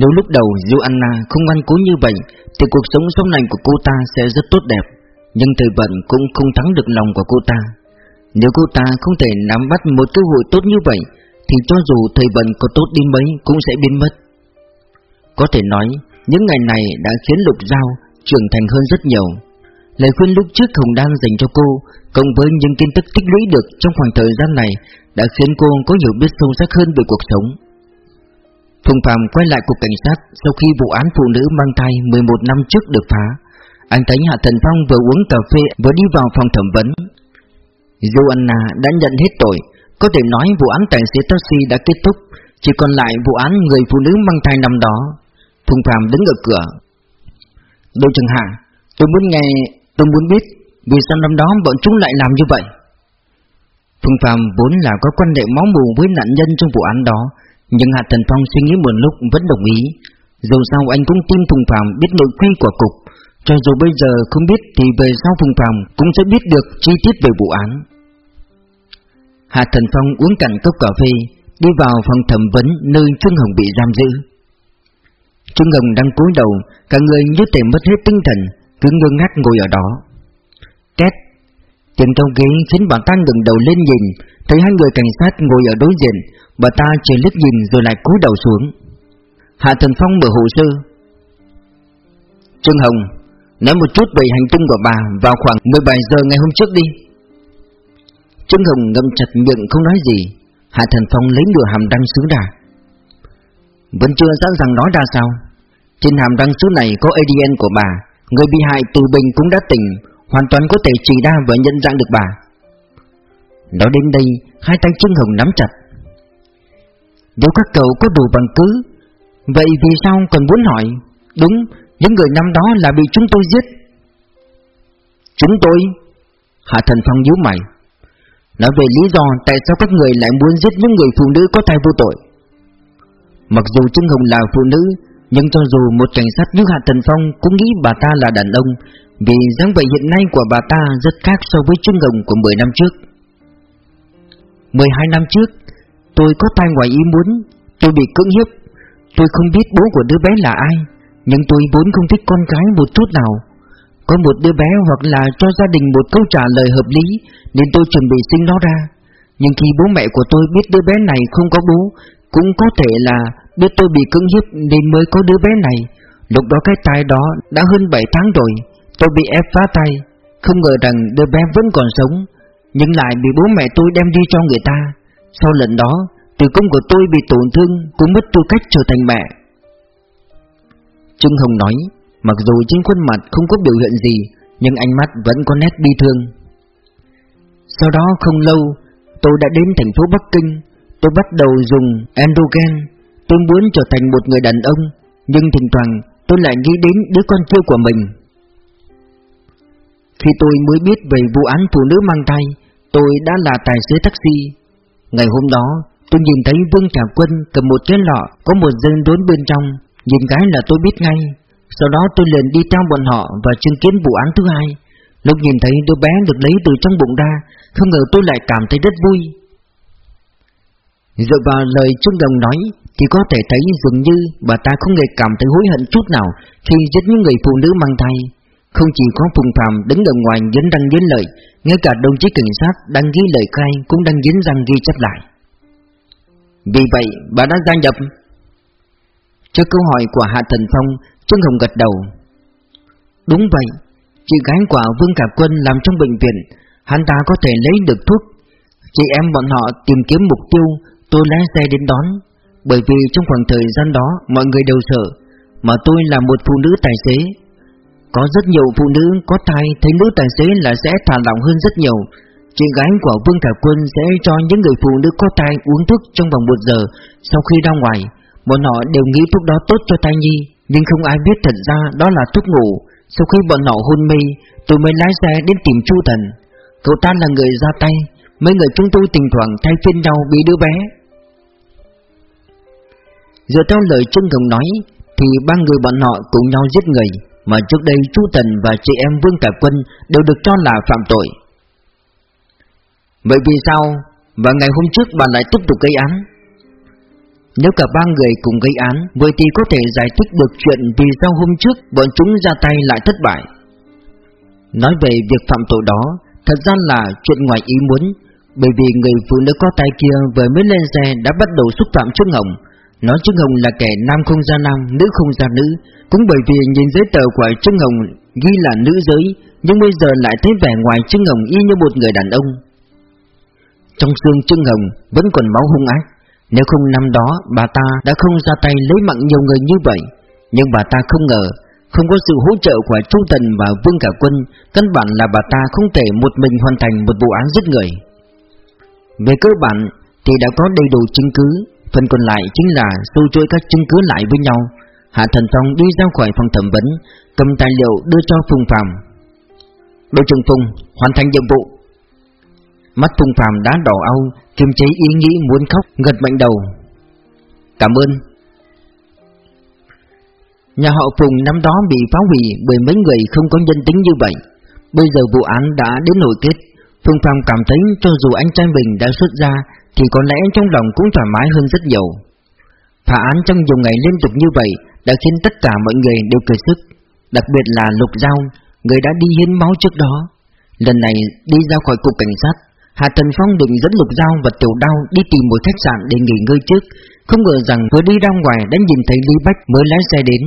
Nếu lúc đầu Joanna không ăn cố như vậy, Thì cuộc sống sống này của cô ta sẽ rất tốt đẹp. Nhưng thời vận cũng không thắng được lòng của cô ta. Nếu cô ta không thể nắm bắt một cơ hội tốt như vậy, Thì cho dù thời vận có tốt đi mấy cũng sẽ biến mất. Có thể nói, Những ngày này đã khiến Lục Giao trưởng thành hơn rất nhiều. Lời khuyên lúc trước Hồng Đan dành cho cô, Cộng với những kiến thức tích lũy được trong khoảng thời gian này, Đã khiến cô có hiểu biết sâu sắc hơn về cuộc sống. Phùng Phạm quay lại cục cảnh sát sau khi vụ án phụ nữ mang thai 11 năm trước được phá. Anh thấy Hạ Thần Phong vừa uống cà phê vừa đi vào phòng thẩm vấn. Joanna đã nhận hết tội, có thể nói vụ án tài xế taxi đã kết thúc, chỉ còn lại vụ án người phụ nữ mang thai năm đó. Phùng Phạm đứng ở cửa. Đội trưởng Hạ, tôi muốn nghe, tôi muốn biết vì sao năm đó bọn chúng lại làm như vậy. Phùng Phạm vốn là có quan hệ máu mù với nạn nhân trong vụ án đó, nhưng Hạ Thần Phong suy nghĩ một lúc vẫn đồng ý. Dù sao anh cũng tin Phùng Phạm biết nội quy của cục, Cho dù bây giờ không biết thì về sau Phùng Phạm cũng sẽ biết được chi tiết về vụ án. Hạ Thần Phong uống cạn cốc cà phê, Đi vào phòng thẩm vấn nơi Trương Hồng bị giam giữ. Trương Hồng đang cúi đầu, Cả người như thể mất hết tinh thần, Cứ ngơ ngác ngồi ở đó. Két, Tiếng trong ghế khiến bà ta ngừng đầu lên nhìn, Thấy hai người cảnh sát ngồi ở đối diện Bà ta chỉ liếc nhìn rồi lại cúi đầu xuống. Hạ Thần Phong mở hồ sơ. Trương Hồng, Nói một chút về hành tung của bà Vào khoảng 17 giờ ngày hôm trước đi. Trương Hồng ngậm chặt miệng không nói gì. Hạ Thần Phong lấy nửa hàm răng sứ đà. Vẫn chưa sẵn sàng nói ra sao. Trên hàm răng sứ này có ADN của bà. Người bị hại từ bình cũng đã tỉnh, Hoàn toàn có thể chỉ ra và nhận dạng được bà. Nói đến đây, Hai tay Trương Hồng nắm chặt nếu các cậu có đủ bằng cứ Vậy vì sao còn muốn hỏi? Đúng, những người năm đó là bị chúng tôi giết. Chúng tôi Hạ Thần Phong nhíu mày Nói về lý do tại sao các người lại muốn giết những người phụ nữ có thai vô tội. Mặc dù Trương Hồng là phụ nữ Nhưng cho dù một cảnh sát như Hạ Thần Phong cũng nghĩ bà ta là đàn ông Vì dáng vẻ hiện nay của bà ta rất khác so với Trương Hồng của 10 năm trước. 12 năm trước Tôi có tai ngoài ý muốn, Tôi bị cưỡng hiếp. Tôi không biết bố của đứa bé là ai, Nhưng tôi vốn không thích con gái một chút nào. Có một đứa bé hoặc là cho gia đình một câu trả lời hợp lý, Nên tôi chuẩn bị sinh nó ra. Nhưng khi bố mẹ của tôi biết đứa bé này không có bố, Cũng có thể là biết tôi bị cưỡng hiếp nên mới có đứa bé này. Lúc đó cái tai đó đã hơn 7 tháng rồi, Tôi bị ép phá tay Không ngờ rằng đứa bé vẫn còn sống, Nhưng lại bị bố mẹ tôi đem đi cho người ta sau lần đó, tử cung của tôi bị tổn thương cũng mất tư cách trở thành mẹ. Trương Hồng nói, mặc dù trên khuôn mặt không có biểu hiện gì, nhưng ánh mắt vẫn có nét bi thương. Sau đó không lâu, tôi đã đến thành phố Bắc Kinh, tôi bắt đầu dùng Endogen, tôi muốn trở thành một người đàn ông, nhưng thỉnh thoảng tôi lại nghĩ đến đứa con chưa của mình. Khi tôi mới biết về vụ án phụ nữ mang thai, tôi đã là tài xế taxi, Ngày hôm đó, tôi nhìn thấy Vương Trà Quân cầm một cái lọ có một dân đốn bên trong, nhìn cái là tôi biết ngay. Sau đó tôi liền đi theo bọn họ và chứng kiến vụ án thứ hai. Lúc nhìn thấy đứa bé được lấy từ trong bụng ra, không ngờ tôi lại cảm thấy rất vui. Dựa vào lời Trương Đồng nói, thì có thể thấy dường như bà ta không hề cảm thấy hối hận chút nào khi giết những người phụ nữ mang thai. Không chỉ có Phùng Phạm đứng ở ngoài dính răng dính lợi, ngay cả đồng chí cảnh sát đang ghi lời khai cũng đang dính răng ghi chép lại. Vì vậy, bà đã gia nhập. Trước câu hỏi của Hạ Thần Phong, Trương Hồng gật đầu. Đúng vậy, chị gái của Vương Cả Quân làm trong bệnh viện, hắn ta có thể lấy được thuốc. Chị em bọn họ tìm kiếm mục tiêu, tôi lái xe đến đón. Bởi vì trong khoảng thời gian đó, mọi người đều sợ, mà tôi là một phụ nữ tài xế, có rất nhiều phụ nữ có thai thấy nữ tài xế là sẽ thả lỏng hơn rất nhiều. Chị gái của Vương thảo Quân sẽ cho những người phụ nữ có thai uống thuốc trong vòng một giờ sau khi ra ngoài. Bọn họ đều nghĩ thuốc đó tốt cho thai nhi, nhưng không ai biết thật ra đó là thuốc ngủ. Sau khi bọn họ hôn mê, tôi mới lái xe đến tìm Chu Thần. Cậu ta là người ra tay, mấy người chúng tôi tình thoảng thay phiên nhau bị đứa bé. Dựa theo lời Trương Hồng nói, thì ba người bọn họ cùng nhau giết người mà trước đây Chu thần và chị em Vương tài Quân đều được cho là phạm tội. Vậy vì sao và ngày hôm trước bà lại tiếp tục gây án? Nếu cả ba người cùng gây án, Vậy thì có thể giải thích được chuyện Vì sao hôm trước bọn chúng ra tay lại thất bại Nói về việc phạm tội đó, Thật ra là chuyện ngoài ý muốn, Bởi vì người phụ nữ có tay kia Vừa mới lên xe đã bắt đầu xúc phạm Trương Hồng Nói Trương Hồng là kẻ nam không ra nam Nữ không ra nữ. Cũng bởi vì nhìn giấy tờ của Trương Hồng Ghi là nữ giới Nhưng bây giờ lại thấy vẻ ngoài Trương Hồng y như một người đàn ông. Trong xương Trương Hồng Vẫn còn máu hung ác. Nếu không năm đó bà ta đã không ra tay lấy mạng nhiều người như vậy. Nhưng bà ta không ngờ không có sự hỗ trợ của Chu Tần và Vương Cả Quân, căn bản là bà ta không thể một mình hoàn thành một vụ án giết người. Về cơ bản thì đã có đầy đủ chứng cứ, phần còn lại chính là xô chuỗi các chứng cứ lại với nhau. Hạ Thần Phong đi ra khỏi phòng thẩm vấn, cầm tài liệu đưa cho Phùng Phạm. Đội trưởng Phùng, hoàn thành nhiệm vụ. Mắt Phùng Phạm đã đỏ au, kiềm chế ý nghĩ muốn khóc, gật mạnh đầu. Cảm ơn. Nhà họ Phùng năm đó bị phá hủy bởi mấy người không có nhân tính như vậy. Bây giờ vụ án đã đến nội kết, Phương Phạm cảm thấy cho dù anh trai mình đã xuất ra thì có lẽ trong lòng cũng thoải mái hơn rất nhiều. Phá án trong nhiều ngày liên tục như vậy đã khiến tất cả mọi người đều cười sức, đặc biệt là Lục Giao, người đã đi hiến máu trước đó. Lần này đi ra khỏi cục cảnh sát, Hà Tần Phong định dẫn Lục Giao và Tiểu Đao đi tìm một khách sạn để nghỉ ngơi trước, không ngờ rằng vừa đi ra ngoài đã nhìn thấy Lý Bách mới lái xe đến.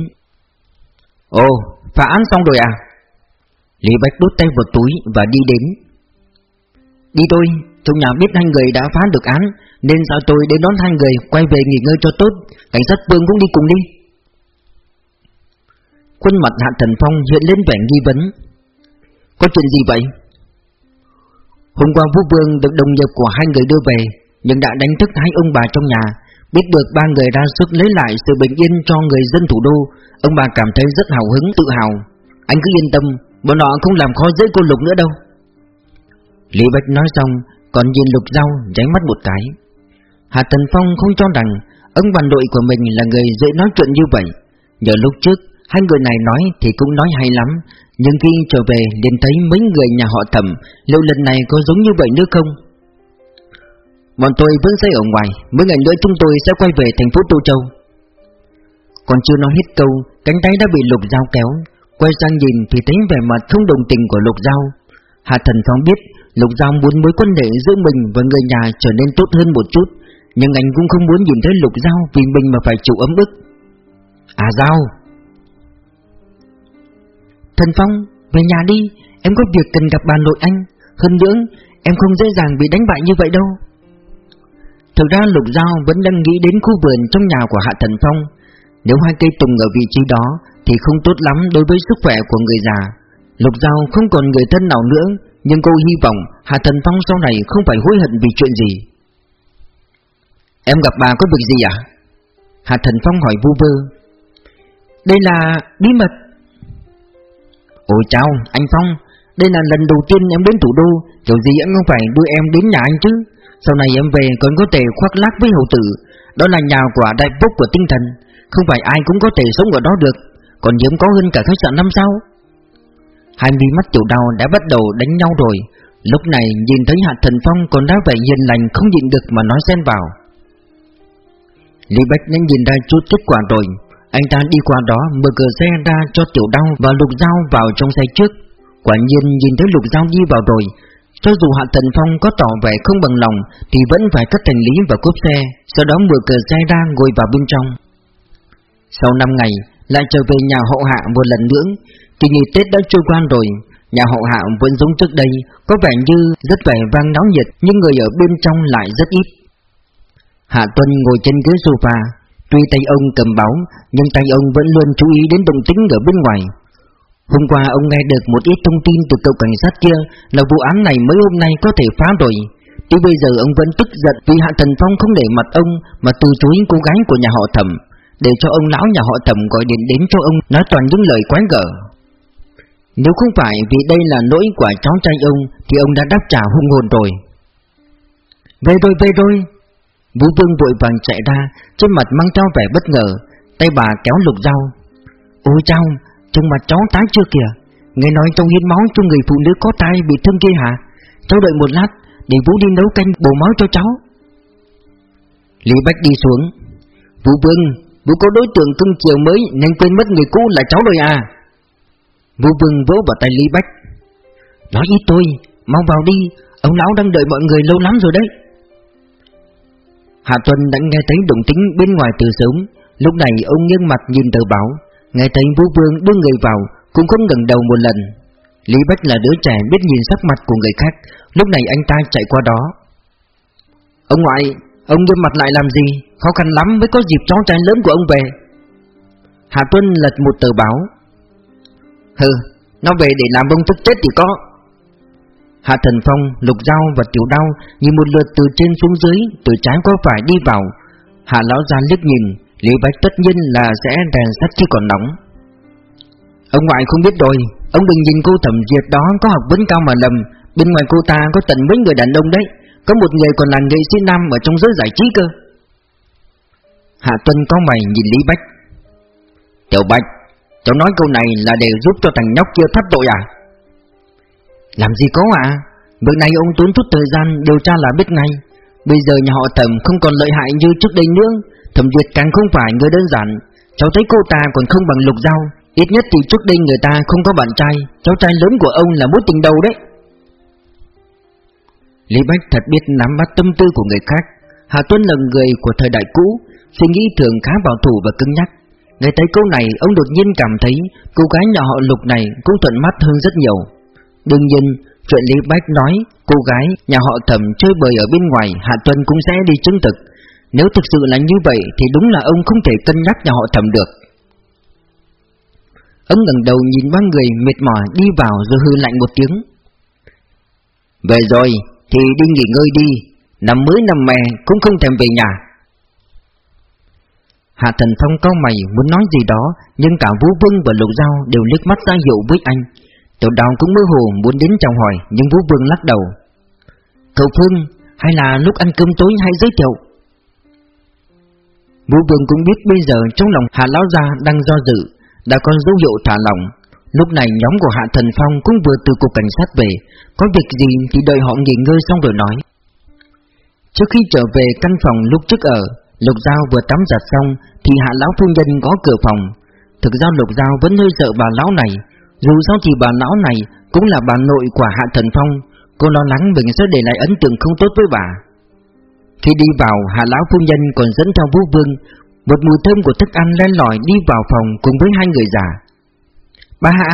Ồ, phá án xong rồi à? Lý Bách đút tay vào túi và đi đến. Đi thôi trong nhà biết hai người đã phá được án, nên sao tôi đến đón hai người quay về nghỉ ngơi cho tốt, cảnh sát Vương cũng đi cùng đi. Khuôn mặt Hạ Thần Phong hiện lên vẻ nghi vấn. Có chuyện gì vậy? Hôm qua Vũ Vương được đồng nghiệp của hai người đưa về, nhưng đã đánh thức hai ông bà trong nhà, biết được ba người ra sức lấy lại sự bình yên cho người dân thủ đô, Ông bà cảm thấy rất hào hứng tự hào Anh cứ yên tâm Bọn họ không làm khó dễ cô Lục nữa đâu Lý bạch nói xong còn nhìn Lục Giao nháy mắt một cái. Hà Tần Phong không cho rằng Ông bàn đội của mình là người dễ nói chuyện như vậy. Nhờ lúc trước, Hai người này nói thì cũng nói hay lắm. Nhưng khi trở về, liền thấy mấy người nhà họ thẩm, Liệu lần này có giống như vậy nữa không? Bọn tôi vẫn sẽ ở ngoài, Mấy ngày nữa chúng tôi sẽ quay về thành phố Tô Châu. Còn chưa nói hết câu, Cánh tay đã bị lục dao kéo. Quay sang nhìn thì thấy vẻ mặt không đồng tình của lục dao Hạ thần phong biết Lục Giao muốn mối quan hệ giữa mình và người nhà trở nên tốt hơn một chút Nhưng anh cũng không muốn nhìn thấy lục Giao vì mình mà phải chịu ấm ức. À Giao, Thần Phong, về nhà đi Em có việc cần gặp bà nội anh. Hơn nữa, em không dễ dàng bị đánh bại như vậy đâu. Thực ra Lục Giao vẫn đang nghĩ đến khu vườn trong nhà của Hạ Thần Phong. Nếu hai cây tùng ở vị trí đó Thì không tốt lắm đối với sức khỏe của người già. Lục Giao không còn người thân nào nữa, Nhưng cô hy vọng Hà Thần Phong sau này không phải hối hận vì chuyện gì. Em gặp bà có việc gì à? Hà Thần Phong hỏi vu vơ. Đây là bí mật. Ôi chào, anh Phong. Đây là lần đầu tiên em đến thủ đô. Kiểu gì em không phải đưa em đến nhà anh chứ. Sau này em về còn có thể khoác lác với hậu tử. Đó là nhà của đại phúc của tinh thần. Không phải ai cũng có thể sống ở đó được. Còn hiếm có hơn cả khách sạn năm sao. Hai mí mắt tiểu đau đã bắt đầu đánh nhau rồi. Lúc này nhìn thấy Hạ Thần Phong còn đã vẻ hiền lành không nhịn được mà nói xen vào. Lý Bách nhanh nhìn ra chút kết quả rồi. Anh ta đi qua đó mở cửa xe ra cho tiểu đau và lục dao vào trong xe trước. Quả nhiên nhìn thấy lục dao đi vào rồi. Cho dù Hạ Thần Phong có tỏ vẻ không bằng lòng Thì vẫn phải cất thành lý và cốp xe, Sau đó mở cửa xe ra ngồi vào bên trong. Sau 5 ngày, lại trở về nhà hậu hạ một lần nữa. Kỳ nghỉ Tết đã trôi qua rồi. Nhà hậu hạ vẫn giống trước đây, Có vẻ như rất vẻ vang náo nhiệt, Nhưng người ở bên trong lại rất ít. Hạ Tuân ngồi trên ghế sofa, Tuy tay ông cầm báo, Nhưng tay ông vẫn luôn chú ý đến động tĩnh ở bên ngoài. Hôm qua ông nghe được một ít thông tin từ cậu cảnh sát kia Là vụ án này mới hôm nay có thể phá rồi. Tuy bây giờ ông vẫn tức giận vì Hạ Tần Phong không để mặt ông, Mà từ chối cô gái của nhà họ thẩm, để cho ông lão nhà họ thẩm gọi điện đến cho ông nói toàn những lời quái gở. Nếu không phải vì đây là lỗi của cháu trai ông thì ông đã đáp trả hung hồn rồi. Về rồi về rồi. Vũ Vương vội vàng chạy ra, trên mặt mang theo vẻ bất ngờ, tay bà kéo lục dao. Ôi cháu, trong mặt cháu tái chưa kìa. Nghe nói trong hiến máu cho người phụ nữ có tai bị thương kia hả? Cháu đợi một lát, để Vũ đi nấu canh bổ máu cho cháu. Lý Bách đi xuống, Vũ Vương, Vũ có đối tượng cưng chiều mới nên quên mất người cũ là cháu rồi à Vũ Vương vỗ vào tay Lý Bách. Nói với tôi, mau vào đi Ông lão đang đợi mọi người lâu lắm rồi đấy. Hạ Tuân đã nghe thấy động tính bên ngoài từ sớm. Lúc này ông nghiêng mặt nhìn tờ báo Nghe thấy Vũ Vương đưa người vào Cũng không ngẩng đầu một lần. Lý Bách là đứa trẻ biết nhìn sắc mặt của người khác Lúc này anh ta chạy qua đó. Ông ngoại Ông nghiêm mặt lại làm gì? Khó khăn lắm mới có dịp cháu trai lớn của ông về. Hạ Tuân lật một tờ báo Hừ Nó về để làm ông tức chết thì có Hạ Thần Phong, Lục Giao và Tiểu Đao nhìn một lượt từ trên xuống dưới, từ trái qua phải đi vào. Hạ Lão ra liếc nhìn, Lý Bách tất nhiên là sẽ rèn sắt khi còn nóng. Ông ngoại không biết rồi, ông đừng nhìn cô thẩm diệt đó có học vấn cao mà lầm, bên ngoài cô ta có tận mấy người đàn ông đấy, có một người còn là nghệ sĩ nam ở trong giới giải trí cơ. Hạ Tuân có mày nhìn Lý Bách. Tiểu Bách, cháu nói câu này là để giúp cho thằng nhóc kia thoát tội à? Làm gì có ạ à? nay ông tốn chút thời gian điều tra là biết ngay. Bây giờ nhà họ thẩm không còn lợi hại như trước đây nữa. Thẩm Duyệt càng không phải người đơn giản. Cháu thấy cô ta còn không bằng lục dao Ít nhất thì trước đây người ta không có bạn trai. Cháu trai lớn của ông là mối tình đầu đấy. Lý Bách thật biết nắm bắt tâm tư của người khác. Hà tuấn là người của thời đại cũ, Suy nghĩ thường khá bảo thủ và cứng nhắc. Nghe thấy câu này ông đột nhiên cảm thấy Cô gái nhà họ lục này cũng thuận mắt hơn rất nhiều Đương nhiên, chuyện Lý Bách nói, cô gái nhà họ thẩm chơi bời ở bên ngoài Hạ Tuân cũng sẽ đi chứng thực. Nếu thực sự là như vậy thì đúng là ông không thể cân nhắc nhà họ thẩm được. Ông ngẩng đầu nhìn ba người mệt mỏi đi vào rồi hư lạnh một tiếng. Về rồi thì đi nghỉ ngơi đi, năm mới năm mè cũng không thèm về nhà. Hạ Thần Phong cao mày muốn nói gì đó, nhưng cả Vũ Vương và Lục Giao đều liếc mắt ra hiệu với anh, Tiểu đào cũng mơ hồ muốn đến chào hỏi Nhưng Vũ Vương lắc đầu. Cậu Phương hay là lúc ăn cơm tối hay giới thiệu. Vũ Vương cũng biết bây giờ trong lòng Hạ Lão Gia đang do dự Đã có dấu hiệu thả lỏng. Lúc này nhóm của Hạ Thần Phong cũng vừa từ cục cảnh sát về Có việc gì thì đợi họ nghỉ ngơi xong rồi nói. Trước khi trở về căn phòng lúc trước ở Lục Giao vừa tắm giặt xong Thì Hạ Lão Phu Nhân có cửa phòng. Thực ra Lục Giao vẫn hơi sợ bà Lão này dù sao thì bà lão này cũng là bà nội của Hạ Thần Phong Cô lo lắng mình sẽ để lại ấn tượng không tốt với bà. Khi đi vào Hạ Lão Phu Nhân còn dẫn theo Vũ Vương Một mùi thơm của thức ăn len lỏi đi vào phòng cùng với hai người già. Bà Hạ!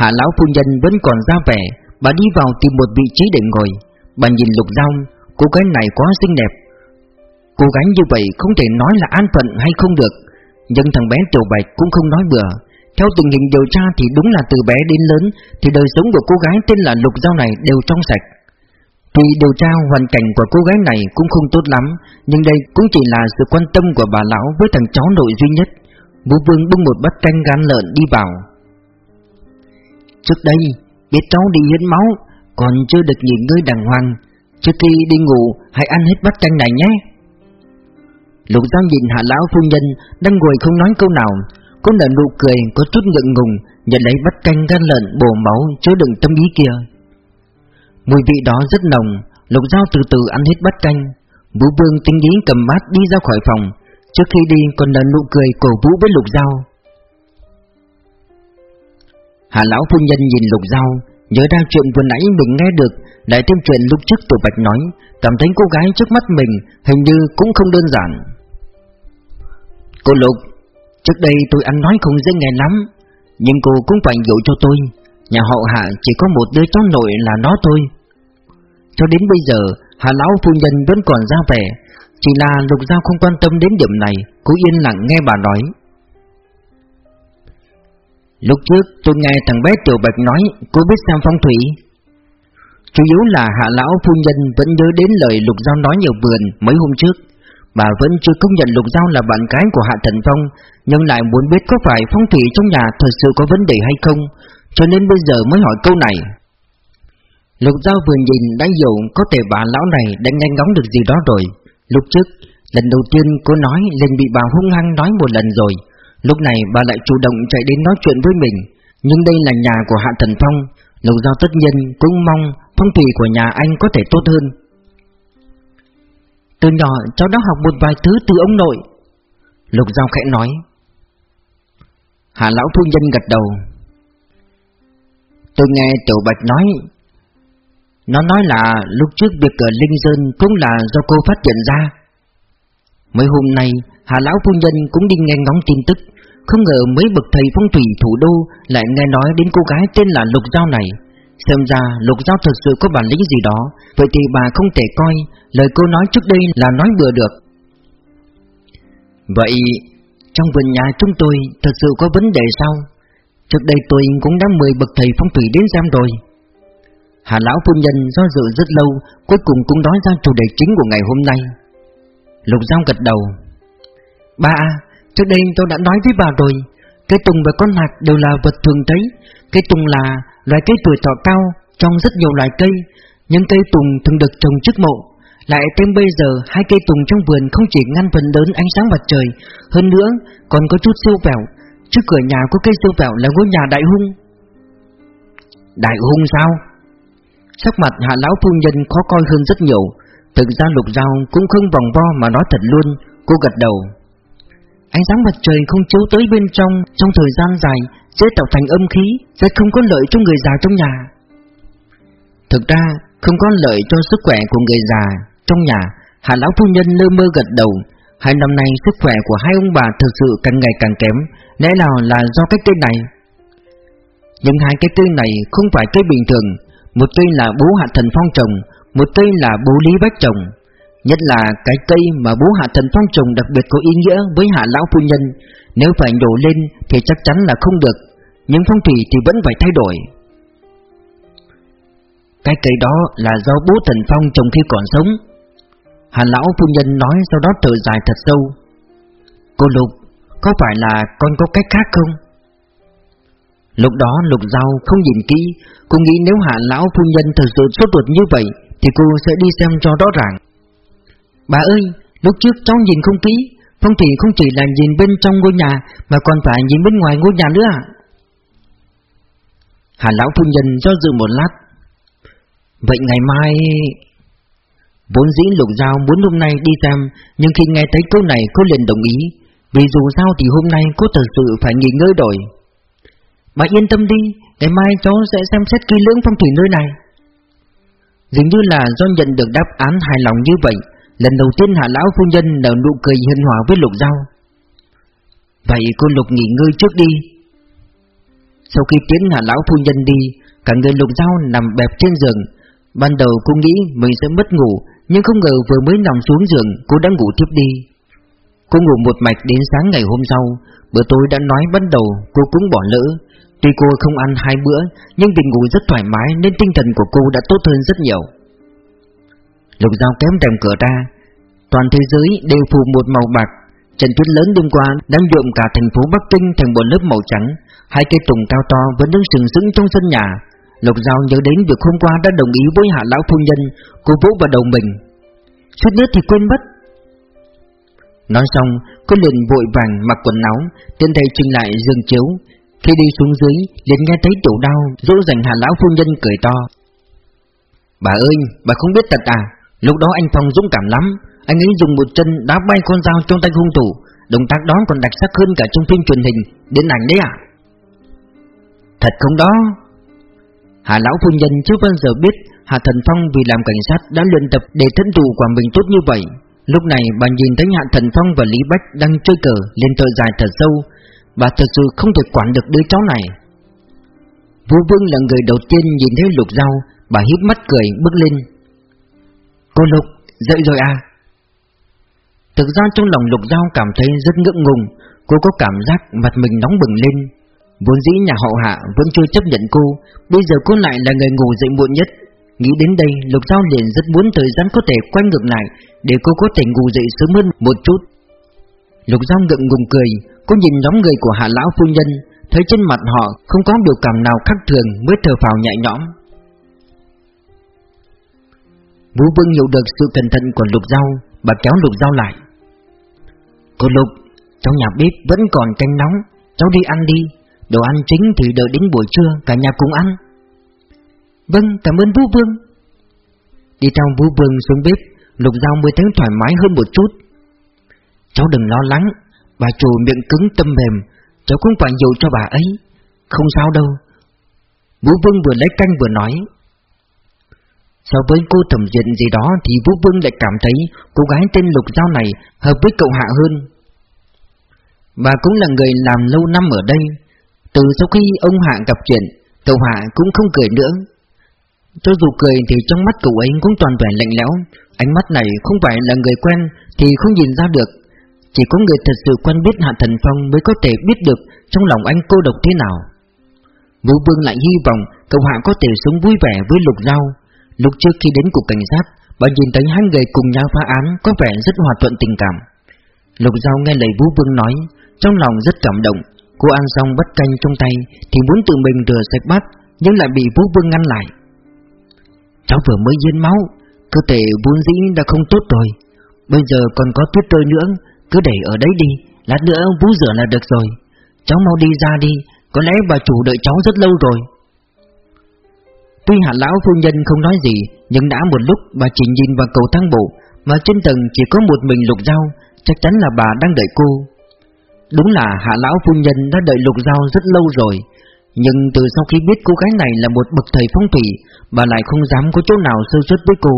Hạ Lão Phu Nhân vẫn còn ra vẻ Bà đi vào tìm một vị trí để ngồi. Bà nhìn lục giao, Cô gái này quá xinh đẹp Cô gái như vậy không thể nói là an phận hay không được. Nhưng thằng bé Tiểu Bạch cũng không nói bừa. Theo tình hình điều tra thì đúng là từ bé đến lớn Thì đời sống của cô gái tên là Lục Giao này đều trong sạch. Tuy điều tra hoàn cảnh của cô gái này cũng không tốt lắm Nhưng đây cũng chỉ là sự quan tâm của bà lão với thằng cháu nội duy nhất. Vũ Vương bưng một bát canh gan lợn đi vào. Trước đây, biết cháu đi hiến máu Còn chưa được nghỉ ngơi đàng hoàng. Trước khi đi ngủ, hãy ăn hết bát canh này nhé. Lục Giao nhìn hạ lão phu nhân Đang ngồi không nói câu nào, Cô nở nụ cười, có chút ngượng ngùng, Nhận lấy bát canh gan lợn bổ máu chứa đựng tâm ý kia Mùi vị đó rất nồng, Lục Giao từ từ ăn hết bát canh Vũ Vương tinh ý cầm bát đi ra khỏi phòng, Trước khi đi còn nở nụ cười cổ vũ với lục Giao. Hà lão phu nhân nhìn lục Giao. Nhớ ra chuyện vừa nãy mình nghe được, Lại thêm chuyện lúc trước tiểu bạch nói, Cảm thấy cô gái trước mắt mình Hình như cũng không đơn giản. Cô Lục, Trước đây tôi ăn nói không dễ nghe lắm, Nhưng cô cũng phải dụ cho tôi, Nhà họ Hạ chỉ có một đứa cháu nội là nó thôi. Cho đến bây giờ, Hạ Lão Phu Nhân vẫn còn ra vẻ, Chỉ là Lục Giao không quan tâm đến điểm này, Cứ yên lặng nghe bà nói. Lúc trước tôi nghe thằng bé Tiểu Bạch nói Cô biết xem phong thủy. Chủ yếu là Hạ Lão Phu Nhân vẫn nhớ đến lời Lục Giao nói nhiều vườn mấy hôm trước Bà vẫn chưa công nhận Lục Giao là bạn gái của Hạ Thần Phong Nhưng lại muốn biết có phải phong thủy trong nhà thật sự có vấn đề hay không Cho nên bây giờ mới hỏi câu này. Lục Giao vừa nhìn đã hiểu có thể bà lão này đã nghe ngóng được gì đó rồi. Lúc trước, lần đầu tiên cô nói liền bị bà hung hăng nói một lần rồi Lúc này bà lại chủ động chạy đến nói chuyện với mình. Nhưng đây là nhà của Hạ Thần Phong Lục Giao tất nhiên cũng mong phong thủy của nhà anh có thể tốt hơn. Từ nhỏ cháu đã học một vài thứ từ ông nội. Lục Giao khẽ nói. Hạ lão phu nhân gật đầu. Tôi nghe Tiểu Bạch nói. Nó nói là lúc trước việc ở Linh Sơn cũng là do cô phát hiện ra. Mấy hôm nay, hà lão phu nhân cũng đi nghe ngóng tin tức. Không ngờ mấy bậc thầy phong thủy thủ đô Lại nghe nói đến cô gái tên là Lục Giao này. Xem ra Lục Giao thực sự có bản lĩnh gì đó. Vậy thì bà không thể coi, Lời cô nói trước đây là nói bừa được. Vậy, trong vườn nhà chúng tôi thật sự có vấn đề sao? Trước đây tôi cũng đã mời bậc thầy phong thủy đến xem rồi. Hà lão phu nhân do dự rất lâu, Cuối cùng cũng nói ra chủ đề chính của ngày hôm nay. Lục Giao gật đầu. Ba, trước đây tôi đã nói với bà rồi Cây tùng và con hạt đều là vật thường thấy. Cây tùng là loài cây tuổi thọ cao trong rất nhiều loài cây. Nhưng cây tùng thường được trồng trước mộ. Lại thêm bây giờ, hai cây tùng trong vườn không chỉ ngăn phần lớn ánh sáng mặt trời, Hơn nữa còn có chút siêu vẹo. Trước cửa nhà có cây siêu vẹo là ngôi nhà đại hung. Đại hung sao? Sắc mặt hạ lão phu nhân khó coi hơn rất nhiều. Thực ra lục dao cũng không vòng vo mà nói thật luôn. Cô gật đầu. Ánh sáng mặt trời không chiếu tới bên trong Trong thời gian dài Sẽ tạo thành âm khí Sẽ không có lợi cho người già trong nhà. Thực ra không có lợi cho sức khỏe của người già trong nhà, Hà Lão Phu Nhân lơ mơ gật đầu. Hai năm nay sức khỏe của hai ông bà thực sự càng ngày càng kém Lẽ nào là do cái cây này? Nhưng hai cái cây này không phải cây bình thường. Một cây là bố Hạ Thần Phong trồng một cây là bố Lý Bách trồng Nhất là cái cây mà bố Hạ Thần Phong trồng đặc biệt có ý nghĩa với Hạ Lão Phu Nhân. Nếu phải nhổ lên thì chắc chắn là không được, Nhưng phong thủy thì vẫn phải thay đổi. Cái cây đó là do bố Thần Phong trồng khi còn sống. Hạ lão phu nhân nói sau đó thở dài thật sâu. Cô Lục, Có phải là con có cách khác không? Lúc đó Lục Giao không nhìn kỹ, Cô nghĩ nếu hạ lão phu nhân thật sự sốt ruột như vậy thì cô sẽ đi xem cho rõ ràng. Bà ơi, Lúc trước cháu nhìn không kỹ, Phong thủy không chỉ là nhìn bên trong ngôi nhà, Mà còn phải nhìn bên ngoài ngôi nhà nữa à? Hà lão phu nhân do dự một lát. Vậy ngày mai, Vốn dĩ lục giao muốn hôm nay đi xem, Nhưng khi nghe thấy câu này cô liền đồng ý. Vì dù sao thì hôm nay cô thật sự phải nghỉ ngơi đổi Bà yên tâm đi, Ngày mai cháu sẽ xem xét kỹ lưỡng phong thủy nơi này. Dường như là do nhận được đáp án hài lòng như vậy, Lần đầu tiên hạ lão phu nhân nở nụ cười hiền hòa với lục giao. Vậy cô lục nghỉ ngơi trước đi. Sau khi tiếng hạ lão phu nhân đi, Cả người lục giao nằm bẹp trên giường. Ban đầu cô nghĩ mình sẽ mất ngủ, nhưng không ngờ vừa mới nằm xuống giường, Cô đã ngủ tiếp đi. Cô ngủ một mạch đến sáng ngày hôm sau. Bữa tối đã nói ban đầu, cô cũng bỏ lỡ. Tuy cô không ăn hai bữa, Nhưng vì ngủ rất thoải mái Nên tinh thần của cô đã tốt hơn rất nhiều. Lục dao kém rèm cửa ra. Toàn thế giới đều phủ một màu bạc. Trận tuyết lớn đêm qua đã nhuộm cả thành phố Bắc Kinh thành một lớp màu trắng. Hai cây tùng cao to vẫn đứng sừng sững trong sân nhà. Lục Giao nhớ đến việc hôm qua đã đồng ý với hạ lão phu nhân, Cô vỗ vào đầu mình. Suốt nữa thì quên mất. Nói xong, Cô liền vội vàng mặc quần áo Tiến tay trình lại giường chiếu. Khi đi xuống dưới, liền nghe thấy tiểu đau Dỗ dành hà lão phu nhân cười to. Bà ơi, bà không biết thật à? Lúc đó anh Phong dũng cảm lắm. Anh ấy dùng một chân đá bay con dao trong tay hung thủ. Động tác đó còn đặc sắc hơn cả trong phim truyền hình Đến ảnh đấy à Thật không đó? Hà lão phu nhân chưa bao giờ biết Hà Thần Phong vì làm cảnh sát đã luyện tập để thân thủ của mình tốt như vậy. Lúc này bà nhìn thấy Hạ Thần Phong và Lý Bách đang chơi cờ lên tội dài thật sâu. Bà thật sự không thể quản được đứa cháu này. Vũ Vương là người đầu tiên nhìn thấy Lục Giao, bà híp mắt cười bước lên. Cô Lục, dậy rồi à? Thực ra trong lòng Lục Giao cảm thấy rất ngưỡng ngùng, cô có cảm giác mặt mình nóng bừng lên, Vốn dĩ nhà hậu hạ vẫn chưa chấp nhận cô Bây giờ cô lại là người ngủ dậy muộn nhất Nghĩ đến đây Lục Giao liền rất muốn thời gian có thể quay ngược lại Để cô có thể ngủ dậy sớm hơn một chút Lục Giao ngượng ngùng cười, Cô nhìn nhóm người của hạ lão phu nhân, Thấy trên mặt họ không có biểu cảm nào khác thường, Mới thở phào nhẹ nhõm. Vũ Vương hiểu được sự cẩn thận của Lục Giao Bà kéo Lục Giao lại. Cô Lục Trong nhà bếp vẫn còn canh nóng, Cháu đi ăn đi, Đồ ăn chính thì đợi đến buổi trưa, Cả nhà cùng ăn. Vâng cảm ơn Vũ Vương. Đi theo Vũ Vương xuống bếp, Lục Giao mới thấy thoải mái hơn một chút. Cháu đừng lo lắng, Bà chủ miệng cứng tâm mềm, Cháu cũng phải dụ cho bà ấy. Không sao đâu. Vũ Vương vừa lấy canh vừa nói. So với cô thẩm diện gì đó Thì Vũ Vương lại cảm thấy Cô gái tên Lục Giao này Hợp với cậu Hạ hơn. Bà cũng là người làm lâu năm ở đây. Từ sau khi ông Hạ gặp chuyện, Cậu Hạ cũng không cười nữa. Cho dù cười thì trong mắt cậu ấy cũng toàn vẻ lạnh lẽo. Ánh mắt này không phải là người quen Thì không nhìn ra được. Chỉ có người thật sự quen biết Hạ Thần Phong Mới có thể biết được trong lòng anh cô độc thế nào. Vũ Vương lại hy vọng cậu Hạ có thể sống vui vẻ với Lục Giao. Lúc trước khi đến cục cảnh sát, Bà nhìn thấy hai người cùng nhau phá án Có vẻ rất hòa thuận tình cảm. Lục Giao nghe lời Vũ Vương nói, Trong lòng rất cảm động. Cô ăn xong bắt canh trong tay Thì muốn tự mình rửa sạch bát, Nhưng lại bị Vũ Vương ngăn lại. Cháu vừa mới hiến máu, Cơ thể vốn dĩ đã không tốt rồi. Bây giờ còn có tuyết rơi nữa cứ để ở đấy đi, Lát nữa Vũ rửa là được rồi. Cháu mau đi ra đi, Có lẽ bà chủ đợi cháu rất lâu rồi. Tuy hạ lão phu nhân không nói gì, Nhưng đã một lúc bà chỉ nhìn vào cầu thang bộ, Mà trên tầng chỉ có một mình lục dao Chắc chắn là bà đang đợi cô. Đúng là hạ lão phu nhân đã đợi lục dao rất lâu rồi, Nhưng từ sau khi biết cô gái này là một bậc thầy phong thủy, Bà lại không dám có chỗ nào sơ suất với cô.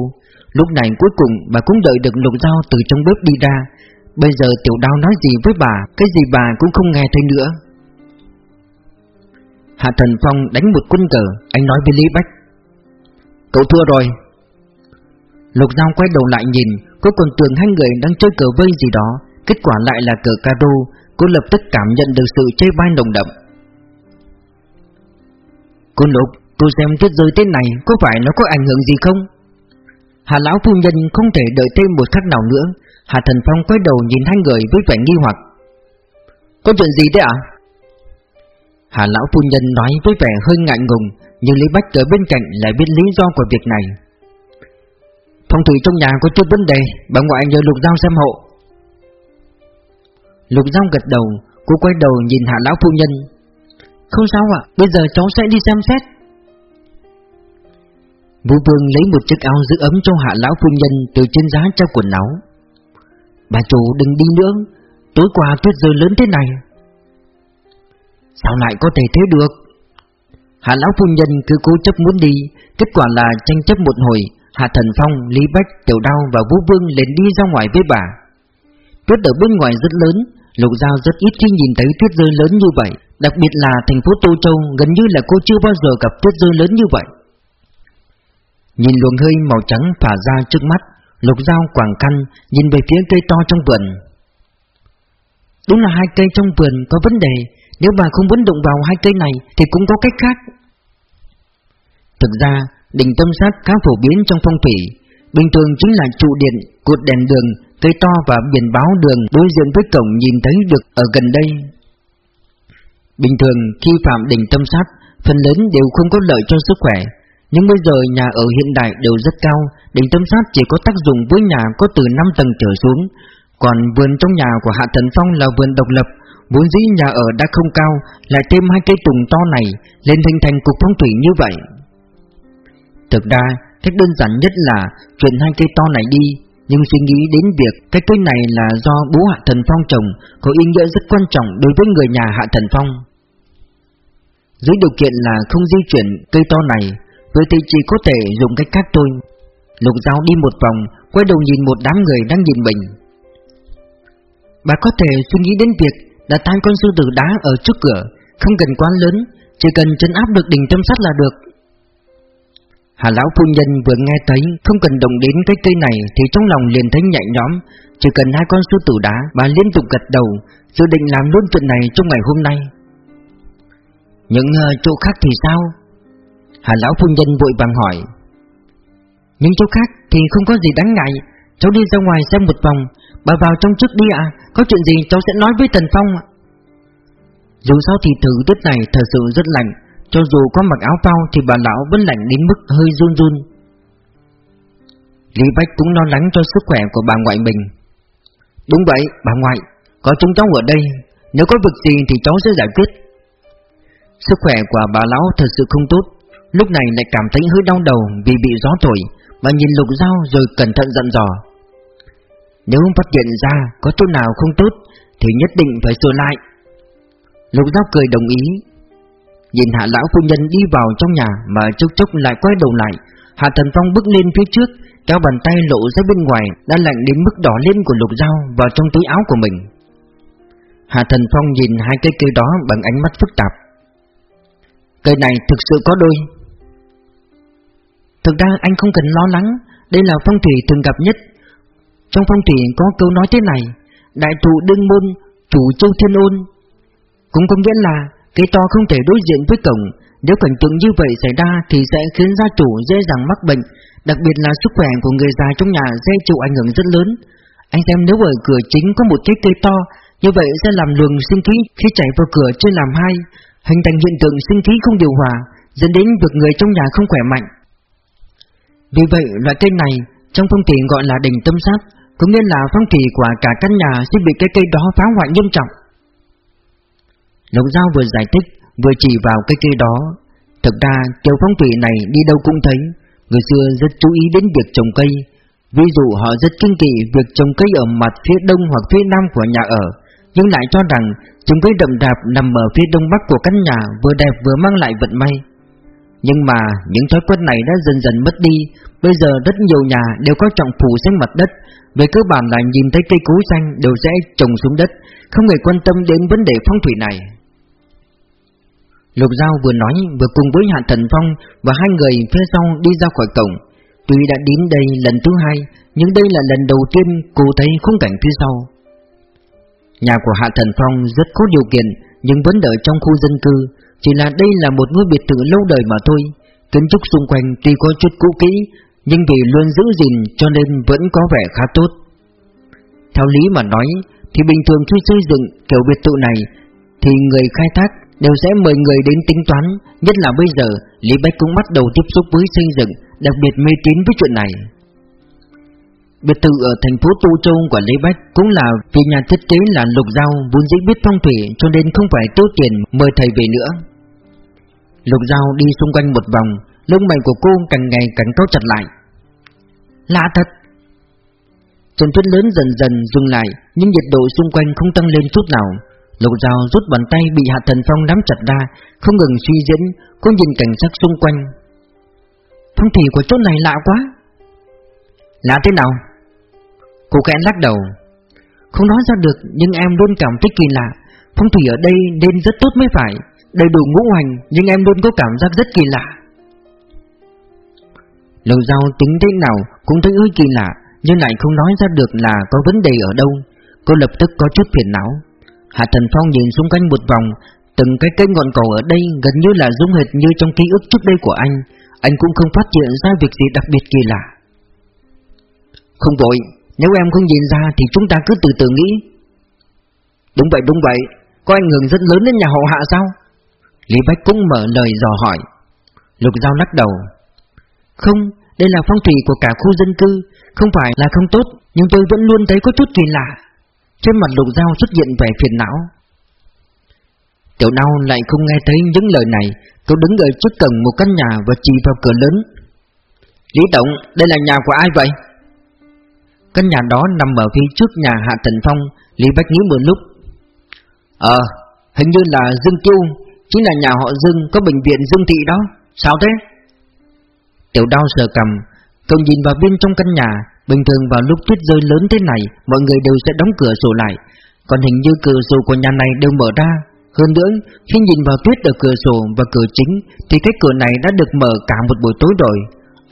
Lúc này cuối cùng bà cũng đợi được lục dao từ trong bếp đi ra Bây giờ tiểu đao nói gì với bà, Cái gì bà cũng không nghe thấy nữa. Hạ Thần Phong đánh một quân cờ, Anh nói với Lý Bách. Cậu thua rồi. Lục Giao quay đầu lại nhìn, Cô còn tưởng hai người đang chơi cờ vây gì đó. Kết quả lại là cờ caro, Cô lập tức cảm nhận được sự chê bai nồng đậm. Cô Lục, Cô xem tuyết rơi thế này Có phải nó có ảnh hưởng gì không? Hà lão phu nhân không thể đợi thêm một khắc nào nữa. Hà Thần Phong quay đầu nhìn hai người với vẻ nghi hoặc. Có chuyện gì thế ạ? Hà lão phu nhân nói với vẻ hơi ngại ngùng, Nhưng Lý Bách ở bên cạnh lại biết lý do của việc này. Phong thủy trong nhà có chút vấn đề, Bà ngoại nhờ Lục Giao xem hộ. Lục Giao gật đầu, Cô quay đầu nhìn Hạ lão phu nhân. Không sao ạ, Bây giờ cháu sẽ đi xem xét. Vũ Vương lấy một chiếc áo giữ ấm cho Hạ lão phu nhân Từ trên giá cho quần áo. Bà chủ đừng đi nữa Tối qua tuyết rơi lớn thế này. Sao lại có thể thế được? Hạ lão phu nhân cứ cố chấp muốn đi Kết quả là tranh chấp một hồi Hạ Thần Phong, Lý Bách, Tiểu Đao và Vũ Vương lên đi ra ngoài với bà. Tuyết ở bên ngoài rất lớn Lục Giao rất ít khi nhìn thấy tuyết rơi lớn như vậy Đặc biệt là thành phố Tô Châu Gần như là cô chưa bao giờ gặp tuyết rơi lớn như vậy. Nhìn luồng hơi màu trắng phả ra trước mắt Lục dao quàng khăn Nhìn về phía cây to trong vườn. Đúng là hai cây trong vườn có vấn đề Nếu bà không muốn đụng vào hai cây này Thì cũng có cách khác. Thực ra Đỉnh tâm sát khá phổ biến trong phong thủy Bình thường chính là trụ điện, cột đèn đường, cây to và biển báo đường đối diện với cổng nhìn thấy được ở gần đây. Bình thường khi phạm đỉnh tâm sát Phần lớn đều không có lợi cho sức khỏe. Nhưng bây giờ nhà ở hiện đại đều rất cao Đỉnh tâm sát chỉ có tác dụng với nhà có từ 5 tầng trở xuống Còn vườn trong nhà của Hạ Thần Phong là vườn độc lập Vốn dĩ nhà ở đã không cao Lại thêm hai cây tùng to này Lên hình thành cục phong thủy như vậy Thực ra, cách đơn giản nhất là chuyển hai cây to này đi, nhưng suy nghĩ đến việc cái cây này là do bố Hạ Thần Phong trồng có ý nghĩa rất quan trọng đối với người nhà Hạ Thần Phong. Dưới điều kiện là không di chuyển cây to này, Tôi thì chỉ có thể dùng cách khác tôi Lục giáo đi một vòng, quay đầu nhìn một đám người đang nhìn mình. Bà có thể suy nghĩ đến việc đặt hai con sư tử đá ở trước cửa, không cần quá lớn, chỉ cần chân áp được đỉnh tâm sắt là được. Hà lão phu nhân vừa nghe thấy không cần động đến cái cây này thì trong lòng liền thấy nhạy nhõm, chỉ cần hai con sư tử đá, bà liên tục gật đầu, dự định làm luôn chuyện này trong ngày hôm nay. Những uh, chỗ khác thì sao? Hà lão phu nhân vội vàng hỏi. Những chỗ khác thì không có gì đáng ngại, cháu đi ra ngoài xem một vòng, bà vào trong trước đi ạ, có chuyện gì cháu sẽ nói với Tần Phong ạ. Dù sao thì thử tiết này thật sự rất lạnh, cho dù có mặc áo phao thì bà lão vẫn lạnh đến mức hơi run run. Lý Bách cũng lo lắng cho sức khỏe của bà ngoại mình. Đúng vậy, bà ngoại Có chúng cháu ở đây. Nếu có việc gì thì cháu sẽ giải quyết. Sức khỏe của bà lão thật sự không tốt. Lúc này lại cảm thấy hơi đau đầu vì bị gió thổi và nhìn lục dao rồi cẩn thận dặn dò. Nếu phát hiện ra có chỗ nào không tốt, Thì nhất định phải sửa lại. Lục dao cười đồng ý. Nhìn hạ lão phu nhân đi vào trong nhà Mà chốc chốc lại quay đầu lại, Hạ Thần Phong bước lên phía trước, Kéo bàn tay lộ ra bên ngoài, Đã lạnh đến mức đỏ lên của Lục dao Vào trong túi áo của mình. Hạ Thần Phong nhìn hai cây cây đó Bằng ánh mắt phức tạp. Cây này thực sự có đôi. Thực ra anh không cần lo lắng, Đây là phong thủy thường gặp nhất. Trong phong thủy có câu nói thế này, Đại thụ đương môn, Chủ châu thiên ôn. Cũng có nghĩa là Cây to không thể đối diện với cổng. Nếu cảnh tượng như vậy xảy ra Thì sẽ khiến gia chủ dễ dàng mắc bệnh, Đặc biệt là sức khỏe của người già trong nhà dễ chịu ảnh hưởng rất lớn. Anh xem nếu ở cửa chính có một cái cây to, Như vậy sẽ làm luồng sinh khí Khi chạy vào cửa chưa làm hai, Hình thành hiện tượng sinh khí không điều hòa, Dẫn đến việc người trong nhà không khỏe mạnh. Vì vậy, loại cây này, Trong phong thủy gọi là đỉnh tâm sát, cũng nên là phong thủy của cả căn nhà Sẽ bị cái cây đó phá hoại nghiêm trọng. Lộc Giao vừa giải thích, Vừa chỉ vào cây cây đó. Thực ra, kiểu phong thủy này đi đâu cũng thấy. Người xưa rất chú ý đến việc trồng cây. Ví dụ họ rất kinh kỵ việc trồng cây ở mặt phía đông hoặc phía nam của nhà ở, Nhưng lại cho rằng trồng cây đậm đạp nằm ở phía đông bắc của căn nhà vừa đẹp vừa mang lại vận may. Nhưng mà những thói quen này đã dần dần mất đi. Bây giờ rất nhiều nhà đều có trọng phủ xanh mặt đất. Về cơ bản là nhìn thấy cây cối xanh đều sẽ trồng xuống đất. Không hề quan tâm đến vấn đề phong thủy này. Lục Giao vừa nói vừa cùng với Hạ Thần Phong và hai người phía sau đi ra khỏi cổng. Tuy đã đến đây lần thứ hai, nhưng đây là lần đầu tiên cô thấy khung cảnh phía sau. Nhà của Hạ Thần Phong rất có điều kiện, nhưng vẫn ở trong khu dân cư, chỉ là đây là một ngôi biệt thự lâu đời mà thôi. Kiến trúc xung quanh tuy có chút cũ kỹ, nhưng vì luôn giữ gìn cho nên vẫn có vẻ khá tốt. Theo lý mà nói, thì bình thường khi xây dựng kiểu biệt thự này, thì người khai thác đều sẽ mời người đến tính toán, nhất là bây giờ Lý Bách cũng bắt đầu tiếp xúc với xây dựng, đặc biệt mê tín với chuyện này. Biệt thự ở thành phố Tu Châu của Lý Bách cũng là vì nhà thiết kế là Lục Giao vốn dĩ biết phong thủy cho nên không phải tiêu tiền mời thầy về nữa. Lục Giao đi xung quanh một vòng, lông mày của cô càng ngày càng cao chặt lại. Lạ thật! Trần tuyết lớn dần dần dừng lại, nhưng nhiệt độ xung quanh không tăng lên chút nào. Lục Giao rút bàn tay bị Hạ Thần Phong nắm chặt ra, không ngừng suy diễn, cô nhìn cảnh sắc xung quanh. Phong thủy của chỗ này lạ quá. Lạ thế nào? Cô khẽ lắc đầu. Không nói ra được, nhưng em luôn cảm thấy kỳ lạ. Phong thủy ở đây nên rất tốt mới phải, đầy đủ ngũ hành, nhưng em luôn có cảm giác rất kỳ lạ. Lâu Giao tính thế nào cũng thấy hơi kỳ lạ, nhưng lại không nói ra được là có vấn đề ở đâu. Cô lập tức có chút phiền não. Hạ Thần Phong nhìn xung quanh một vòng Từng cái cây ngọn cỏ ở đây gần như là giống hệt như trong ký ức trước đây của anh Anh cũng không phát hiện ra việc gì đặc biệt kỳ lạ Không vội, nếu em không nhìn ra thì chúng ta cứ từ từ nghĩ Đúng vậy đúng vậy, có ảnh hưởng rất lớn đến nhà họ hạ sao? Lý Bách cũng mở lời dò hỏi. Lục Giao lắc đầu. Không, đây là phong thủy của cả khu dân cư Không phải là không tốt Nhưng tôi vẫn luôn thấy có chút kỳ lạ. Trên mặt lục Giao xuất hiện vẻ phiền não. Tiểu đau lại không nghe thấy những lời này Cô đứng ở trước cần một căn nhà và chỉ vào cửa lớn. Lý Tổng, đây là nhà của ai vậy? Căn nhà đó nằm ở phía trước nhà Hạ Thần Phong Lý Bách nghĩ một lúc. Ờ, hình như là Dương Tiêu. Chính là nhà họ Dương, có bệnh viện Dương Thị đó. Sao thế? Tiểu đau sờ cầm Cậu nhìn vào bên trong căn nhà, Bình thường vào lúc tuyết rơi lớn thế này, Mọi người đều sẽ đóng cửa sổ lại. Còn hình như cửa sổ của nhà này đều mở ra. Hơn nữa, khi nhìn vào tuyết ở cửa sổ và cửa chính, Thì cái cửa này đã được mở cả một buổi tối rồi.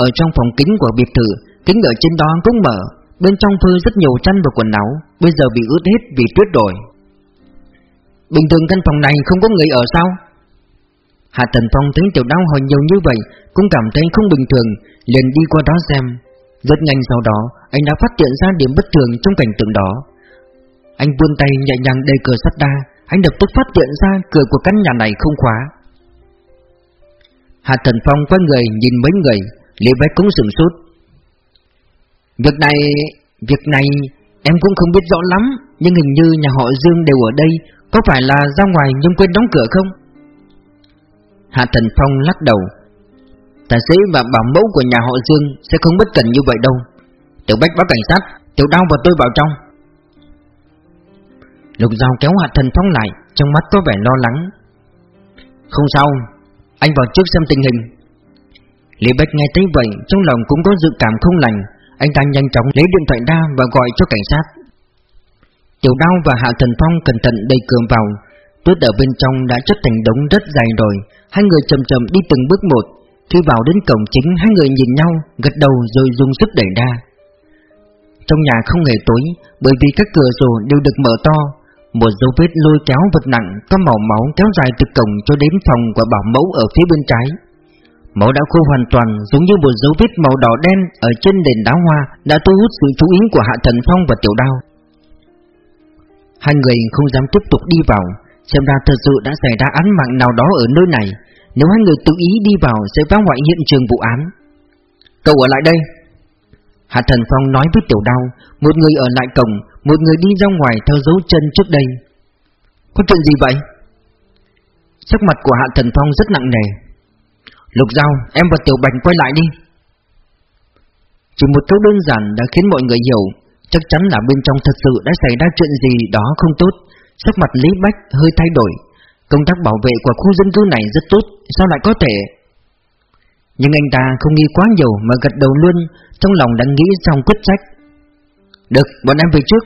Ở trong phòng kính của biệt thự, Kính ở trên đó cũng mở. Bên trong phơi rất nhiều chăn và quần áo, Bây giờ bị ướt hết vì tuyết rồi. Bình thường căn phòng này không có người ở sao? Hạ Tần Phong thấy tiểu đau hỏi nhiều như vậy Cũng cảm thấy không bình thường liền đi qua đó xem rất nhanh sau đó, anh đã phát hiện ra điểm bất thường trong cảnh tượng đó. Anh vươn tay nhẹ nhàng đẩy cửa sắt đa anh lập tức phát hiện ra cửa của căn nhà này không khóa. Hạ Thần Phong quay người nhìn mấy người, Lý Bách cũng sửng sốt. Việc này, việc này em cũng không biết rõ lắm, nhưng hình như nhà họ Dương đều ở đây, có phải là ra ngoài nhưng quên đóng cửa không? Hạ Thần Phong lắc đầu, Tài xế và bảo mẫu của nhà họ Dương sẽ không bất cẩn như vậy đâu. Tiểu Bách báo cảnh sát Tiểu đao và tôi vào trong. Lục dao kéo Hạ Thần Phong lại Trong mắt có vẻ lo lắng. Không sao Anh vào trước xem tình hình. Lý Bách nghe thấy vậy Trong lòng cũng có dự cảm không lành. Anh ta nhanh chóng lấy điện thoại ra và gọi cho cảnh sát. Tiểu đao và Hạ Thần Phong cẩn thận đầy cường vào. Tuyết ở bên trong đã chất thành đống rất dài rồi. Hai người chậm chậm đi từng bước một. Khi vào đến cổng chính, hai người nhìn nhau, Gật đầu rồi dùng sức đẩy ra. Trong nhà không hề tối, Bởi vì các cửa sổ đều được mở to. Một dấu vết lôi kéo vật nặng, Có màu máu kéo dài từ cổng cho đến phòng của bảo mẫu ở phía bên trái. Máu đã khô hoàn toàn, giống như một dấu vết màu đỏ đen Ở trên đền đá hoa Đã thu hút sự chú ý của Hạ Thần Phong và Tiểu Đao. Hai người không dám tiếp tục đi vào. Xem ra thật sự đã xảy ra án mạng nào đó ở nơi này. Nếu hai người tự ý đi vào sẽ phá hoại hiện trường vụ án. Cậu ở lại đây. Hạ Thần Phong nói với Tiểu Đao Một người ở lại cổng Một người đi ra ngoài theo dấu chân trước đây. Có chuyện gì vậy? Sắc mặt của Hạ Thần Phong rất nặng nề. Lục Giao, em và Tiểu Bành quay lại đi. Chỉ một câu đơn giản đã khiến mọi người hiểu Chắc chắn là bên trong thật sự đã xảy ra chuyện gì đó không tốt. Sắc mặt Lý Bách hơi thay đổi. Công tác bảo vệ của khu dân cư này rất tốt Sao lại có thể? Nhưng anh ta không nghĩ quá nhiều Mà gật đầu luôn Trong lòng đã nghĩ xong quyết sách Được, bọn em về trước.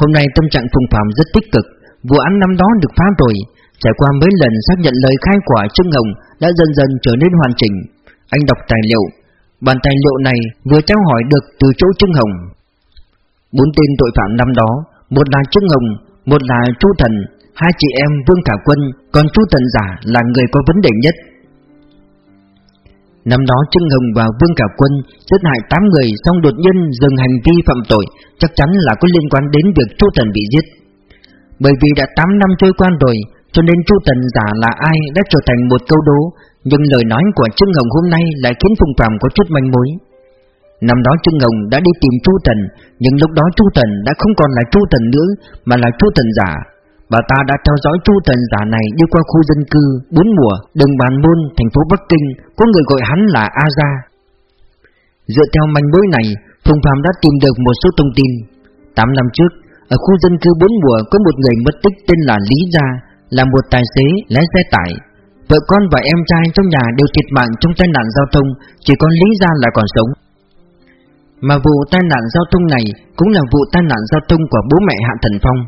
Hôm nay tâm trạng Phùng Phạm rất tích cực Vụ án năm đó được phá rồi. Trải qua mấy lần xác nhận lời khai của Trương Hồng Đã dần dần trở nên hoàn chỉnh. Anh đọc tài liệu. Bản tài liệu này vừa trao hỏi được từ chỗ Trương Hồng. Bốn tên tội phạm năm đó một là Trương Hồng, một là Chu Thần, hai chị em Vương cả Quân, còn Chu Thần giả là người có vấn đề nhất. Năm đó Trương Hồng và Vương cả Quân giết hại 8 người xong đột nhiên dừng hành vi phạm tội, chắc chắn là có liên quan đến việc Chu Thần bị giết. Bởi vì đã 8 năm trôi qua rồi, cho nên Chu Thần giả là ai đã trở thành một câu đố, nhưng lời nói của Trương Hồng hôm nay lại khiến Phùng Phạm có chút manh mối. Năm đó Trương hồng đã đi tìm Chu Tần Nhưng lúc đó Chu Tần đã không còn là Chu Tần nữa Mà là Chu Tần giả. Bà ta đã theo dõi Chu Tần giả này đi qua khu dân cư bốn mùa Đường Bàn Môn, thành phố Bắc Kinh Có người gọi hắn là A Gia. Dựa theo manh mối này Phùng Phạm đã tìm được một số thông tin. 8 năm trước Ở khu dân cư bốn mùa có một người mất tích tên là Lý Gia Là một tài xế lái xe tải. Vợ con và em trai trong nhà đều thiệt mạng trong tai nạn giao thông Chỉ còn Lý Gia là còn sống mà vụ tai nạn giao thông này cũng là vụ tai nạn giao thông của bố mẹ Hạ Thần Phong.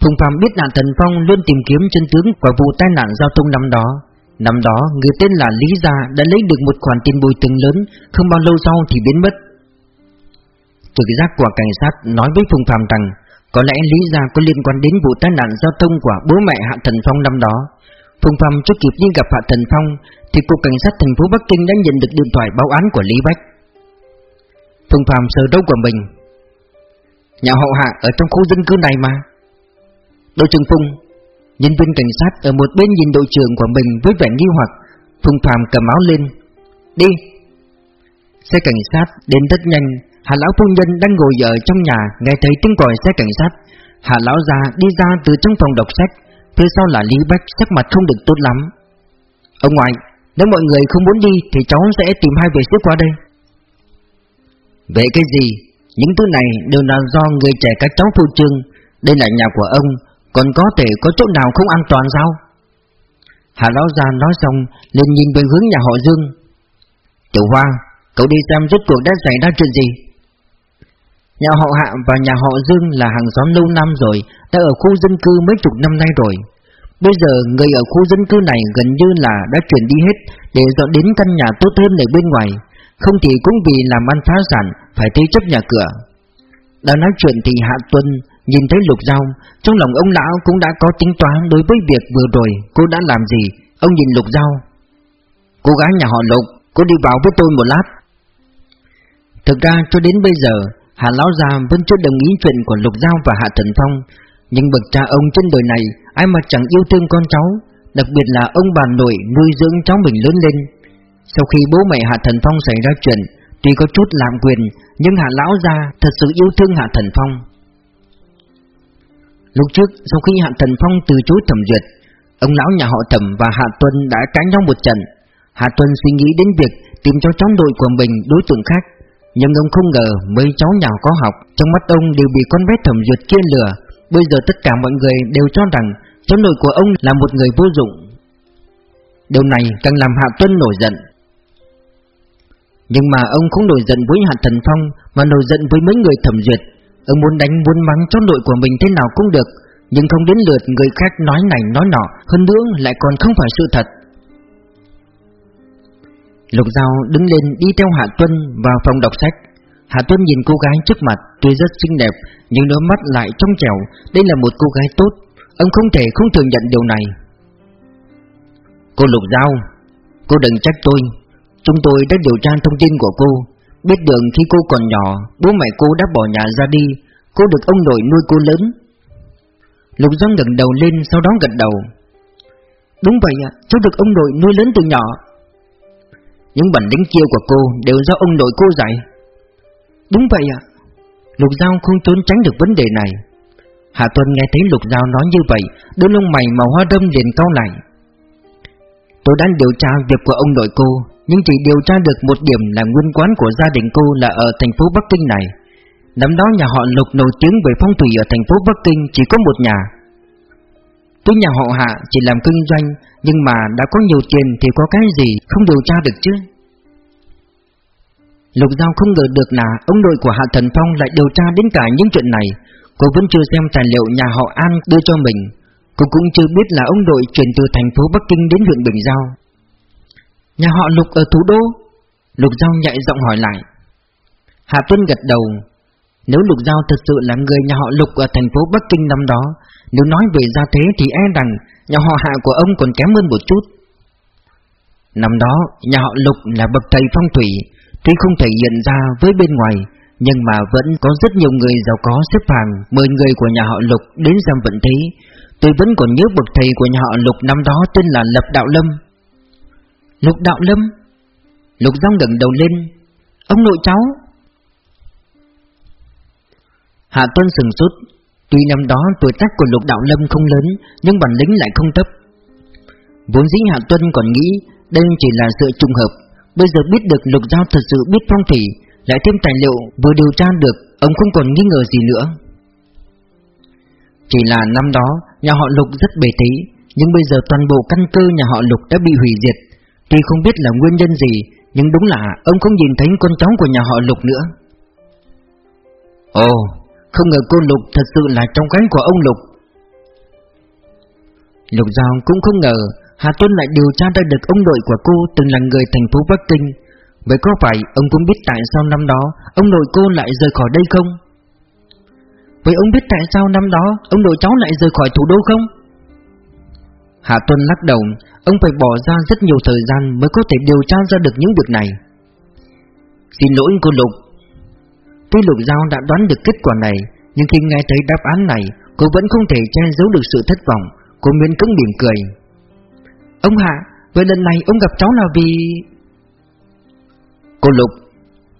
Phùng Phạm biết Hạ Thần Phong luôn tìm kiếm chân tướng của vụ tai nạn giao thông năm đó. Năm đó, người tên là Lý Gia đã lấy được một khoản tiền bồi thường lớn, không bao lâu sau thì biến mất. Trực giác của cảnh sát nói với Phùng Phạm rằng, có lẽ Lý Gia có liên quan đến vụ tai nạn giao thông của bố mẹ Hạ Thần Phong năm đó. Phùng Phạm chưa kịp đi gặp Hạ Thần Phong, thì cục cảnh sát thành phố Bắc Kinh đã nhận được điện thoại báo án của Lý Bách. Phương Phạm sờ đâu của mình. Nhà hậu hạ ở trong khu dân cư này mà. Đội trưởng Phùng, Nhân viên cảnh sát ở một bên nhìn đội trưởng của mình với vẻ nghi hoặc. Phương Phạm cầm áo lên. Đi. Xe cảnh sát đến rất nhanh. Hà lão phu nhân đang ngồi ở trong nhà, Nghe thấy tiếng còi xe cảnh sát. Hà lão già đi ra từ trong phòng đọc sách. Phía sau là Lý Bách, sắc mặt không được tốt lắm. Ông ngoại, Nếu mọi người không muốn đi Thì cháu sẽ tìm hai vị sĩ qua đây về cái gì? Những thứ này đều là do người trẻ các cháu phụ trương. Đây là nhà của ông, Còn có thể có chỗ nào không an toàn sao? Hà Lão Gia nói xong, liền nhìn về hướng nhà họ Dương. Tiểu Hoa, Cậu đi xem rốt cuộc đã xảy ra chuyện gì. Nhà họ Hạ và nhà họ Dương là hàng xóm lâu năm rồi, Đã ở khu dân cư mấy chục năm nay rồi. Bây giờ người ở khu dân cư này gần như là đã chuyển đi hết Để dọn đến căn nhà tốt hơn ở bên ngoài không thì cũng vì làm ăn phá sản, Phải thế chấp nhà cửa. Đang nói chuyện thì Hạ Tuân Nhìn thấy Lục Giao, Trong lòng ông lão cũng đã có tính toán Đối với việc vừa rồi cô đã làm gì. Ông nhìn Lục Giao. Cô gái nhà họ Lục, Cô đi vào với tôi một lát. Thực ra cho đến bây giờ, Hạ Lão Gia vẫn chưa đồng ý chuyện của Lục Giao và Hạ Thần Phong. Nhưng bậc cha ông trên đời này, Ai mà chẳng yêu thương con cháu, Đặc biệt là ông bà nội nuôi dưỡng cháu mình lớn lên sau khi bố mẹ Hạ Thần Phong xảy ra chuyện, Tuy có chút làm quyền, Nhưng Hạ Lão Gia thật sự yêu thương Hạ Thần Phong. Lúc trước, sau khi Hạ Thần Phong từ chối thẩm duyệt, Ông lão nhà họ Thẩm và Hạ Tuân đã cãi nhau một trận. Hạ Tuân suy nghĩ đến việc tìm cho cháu đội của mình đối tượng khác, Nhưng ông không ngờ mấy cháu nhà có học Trong mắt ông đều bị con bé thẩm duyệt kia lừa Bây giờ tất cả mọi người đều cho rằng Cháu nội của ông là một người vô dụng. Điều này càng làm Hạ Tuân nổi giận. Nhưng mà ông không nổi giận với Hạ Thần Phong, Mà nổi giận với mấy người thẩm duyệt. Ông muốn đánh, muốn mắng cho nội của mình thế nào cũng được, Nhưng không đến lượt người khác nói này, nói nọ, Hơn nữa lại còn không phải sự thật. Lục Giao đứng lên đi theo Hạ Tuân vào phòng đọc sách. Hạ Tuân nhìn cô gái trước mặt, tuy rất xinh đẹp, Nhưng đôi mắt lại trong trẻo. Đây là một cô gái tốt, Ông không thể không thừa nhận điều này. Cô Lục Giao, Cô đừng trách tôi. Chúng tôi đã điều tra thông tin của cô. Biết được khi cô còn nhỏ, Bố mẹ cô đã bỏ nhà ra đi. Cô được ông nội nuôi cô lớn. Lục Giao ngẩng đầu lên, sau đó gật đầu. Đúng vậy ạ, Cháu được ông nội nuôi lớn từ nhỏ. Những bản lĩnh kia của cô đều do ông nội cô dạy. Đúng vậy ạ. Lục Giao không trốn tránh được vấn đề này. Hạ Tuân nghe thấy Lục Giao nói như vậy, Đôi lông mày màu hoa đâm liền cao lại. Tôi đang điều tra việc của ông nội cô. Nhưng chỉ điều tra được một điểm là nguyên quán của gia đình cô là ở thành phố Bắc Kinh này. Năm đó nhà họ Lục nổi tiếng về phong thủy ở thành phố Bắc Kinh chỉ có một nhà. Tuy nhà họ Hạ chỉ làm kinh doanh, Nhưng mà đã có nhiều tiền thì có cái gì không điều tra được chứ? Lục Giao không ngờ được là ông nội của Hạ Thần Phong lại điều tra đến cả những chuyện này. Cô vẫn chưa xem tài liệu nhà họ An đưa cho mình. Cô cũng chưa biết là ông nội chuyển từ thành phố Bắc Kinh đến huyện Bình Giao. Nhà họ Lục ở thủ đô. Lục Giao nhạy giọng hỏi lại. Hạ Tuân gật đầu. Nếu Lục Giao thật sự là người nhà họ Lục ở thành phố Bắc Kinh năm đó Nếu nói về gia thế thì e rằng nhà họ Hạ của ông còn kém hơn một chút. Năm đó, nhà họ Lục là bậc thầy phong thủy Tuy không thể hiện ra với bên ngoài Nhưng mà vẫn có rất nhiều người giàu có xếp hàng Mời người của nhà họ Lục đến xem vận thế. Tôi vẫn còn nhớ bậc thầy của nhà họ Lục năm đó tên là Lập Đạo Lâm. Lục Đạo Lâm. Lục Giang ngẩng đầu lên. Ông nội cháu. Hạ Tuân sừng sốt. Tuy năm đó tuổi tác của Lục Đạo Lâm không lớn, Nhưng bản lĩnh lại không thấp. Vốn dĩ Hạ Tuân còn nghĩ Đây chỉ là sự trùng hợp. Bây giờ biết được Lục Giao thật sự biết phong thủy, Lại thêm tài liệu vừa điều tra được, Ông không còn nghi ngờ gì nữa. Chỉ là năm đó, Nhà họ Lục rất bề thế Nhưng bây giờ toàn bộ căn cơ nhà họ Lục đã bị hủy diệt. Tuy không biết là nguyên nhân gì, Nhưng đúng là ông không nhìn thấy con cháu của nhà họ Lục nữa Ồ, Không ngờ cô Lục thật sự là trong gái của ông Lục Lục Giao cũng không ngờ Hà Tuân lại điều tra ra được ông nội của cô từng là người thành phố Bắc Kinh Vậy có phải ông cũng biết tại sao năm đó ông nội cô lại rời khỏi đây không? Vậy ông biết tại sao năm đó ông nội cháu lại rời khỏi thủ đô không? Hạ Tuân lắc đầu, ông phải bỏ ra rất nhiều thời gian mới có thể điều tra ra được những việc này. Xin lỗi cô Lục. Tuy Lục Giao đã đoán được kết quả này, nhưng khi nghe thấy đáp án này, cô vẫn không thể che giấu được sự thất vọng. Cô miễn cứng mỉm cười. Ông Hạ, vậy lần này ông gặp cháu là vì... Cô Lục,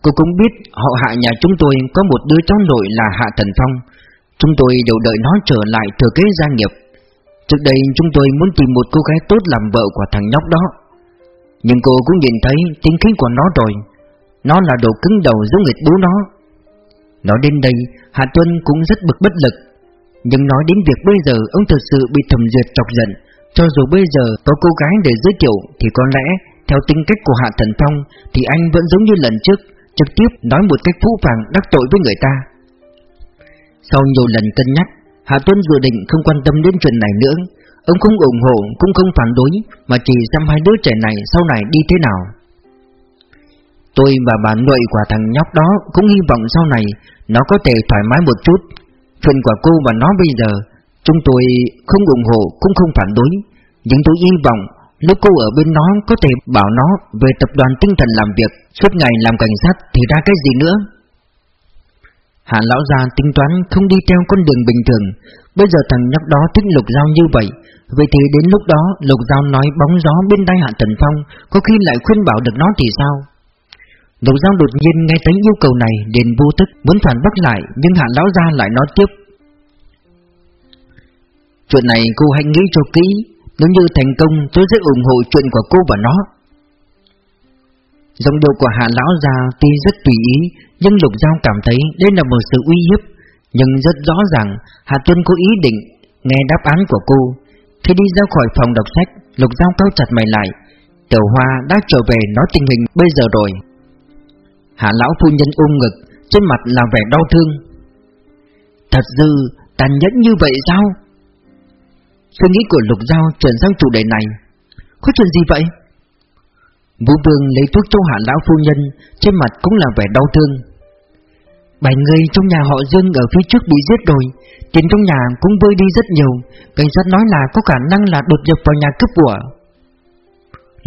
cô cũng biết họ Hạ nhà chúng tôi có một đứa cháu nội là Hạ Thần Phong. Chúng tôi đều đợi nó trở lại thừa kế gia nghiệp. Trước đây chúng tôi muốn tìm một cô gái tốt làm vợ của thằng nhóc đó. Nhưng cô cũng nhìn thấy tính khí của nó rồi. Nó là đồ cứng đầu giống nghịch bố nó. Nói đến đây, Hạ Tuân cũng rất bực bất lực. Nhưng nói đến việc bây giờ ông thật sự bị thầm duyệt chọc giận cho dù bây giờ có cô gái để giới thiệu thì có lẽ theo tính cách của Hạ Thần Phong thì anh vẫn giống như lần trước, trực tiếp nói một cách phũ phàng đắc tội với người ta. Sau nhiều lần cân nhắc, Hạ Tuân dự định không quan tâm đến chuyện này nữa. Ông không ủng hộ, cũng không phản đối, mà chỉ xem hai đứa trẻ này sau này đi thế nào. Tôi và bà nội của thằng nhóc đó cũng hy vọng sau này nó có thể thoải mái một chút. Chuyện của cô và nó bây giờ, Chúng tôi không ủng hộ, cũng không phản đối Nhưng tôi hy vọng nếu cô ở bên nó có thể bảo nó Về tập đoàn tinh thần làm việc, Suốt ngày làm cảnh sát thì ra cái gì nữa Hạ lão già tính toán không đi theo con đường bình thường. Bây giờ thằng nhóc đó thích lục giao như vậy. Vậy thì đến lúc đó lục giao nói bóng gió bên tay hạ tần phong Có khi lại khuyên bảo được nó thì sao? Lục giao đột nhiên nghe thấy yêu cầu này liền vô tức, muốn phản bác lại Nhưng hạ lão gia lại nói tiếp. Chuyện này cô hãy nghĩ cho kỹ. Nếu như thành công tôi sẽ ủng hộ chuyện của cô và nó. Giọng điệu của hạ lão già tuy rất tùy ý, Nhưng Lục Giao cảm thấy đây là một sự uy hiếp. Nhưng rất rõ ràng Hạ Tuân có ý định nghe đáp án của cô. Khi đi ra khỏi phòng đọc sách, Lục Giao cau chặt mày lại. Tiểu Hoa đã trở về nói tình hình bây giờ rồi. Hạ lão phu nhân ôm ngực, Trên mặt là vẻ đau thương. Thật dư tàn nhẫn như vậy sao? Suy nghĩ của Lục Giao chuyển sang chủ đề này. Có chuyện gì vậy? Vũ Vương lấy thuốc cho hạ lão phu nhân, Trên mặt cũng là vẻ đau thương. Bảy người trong nhà họ Dương ở phía trước bị giết rồi, Tiền trong nhà cũng vơi đi rất nhiều, Cảnh sát nói là có khả năng là đột nhập vào nhà cướp của.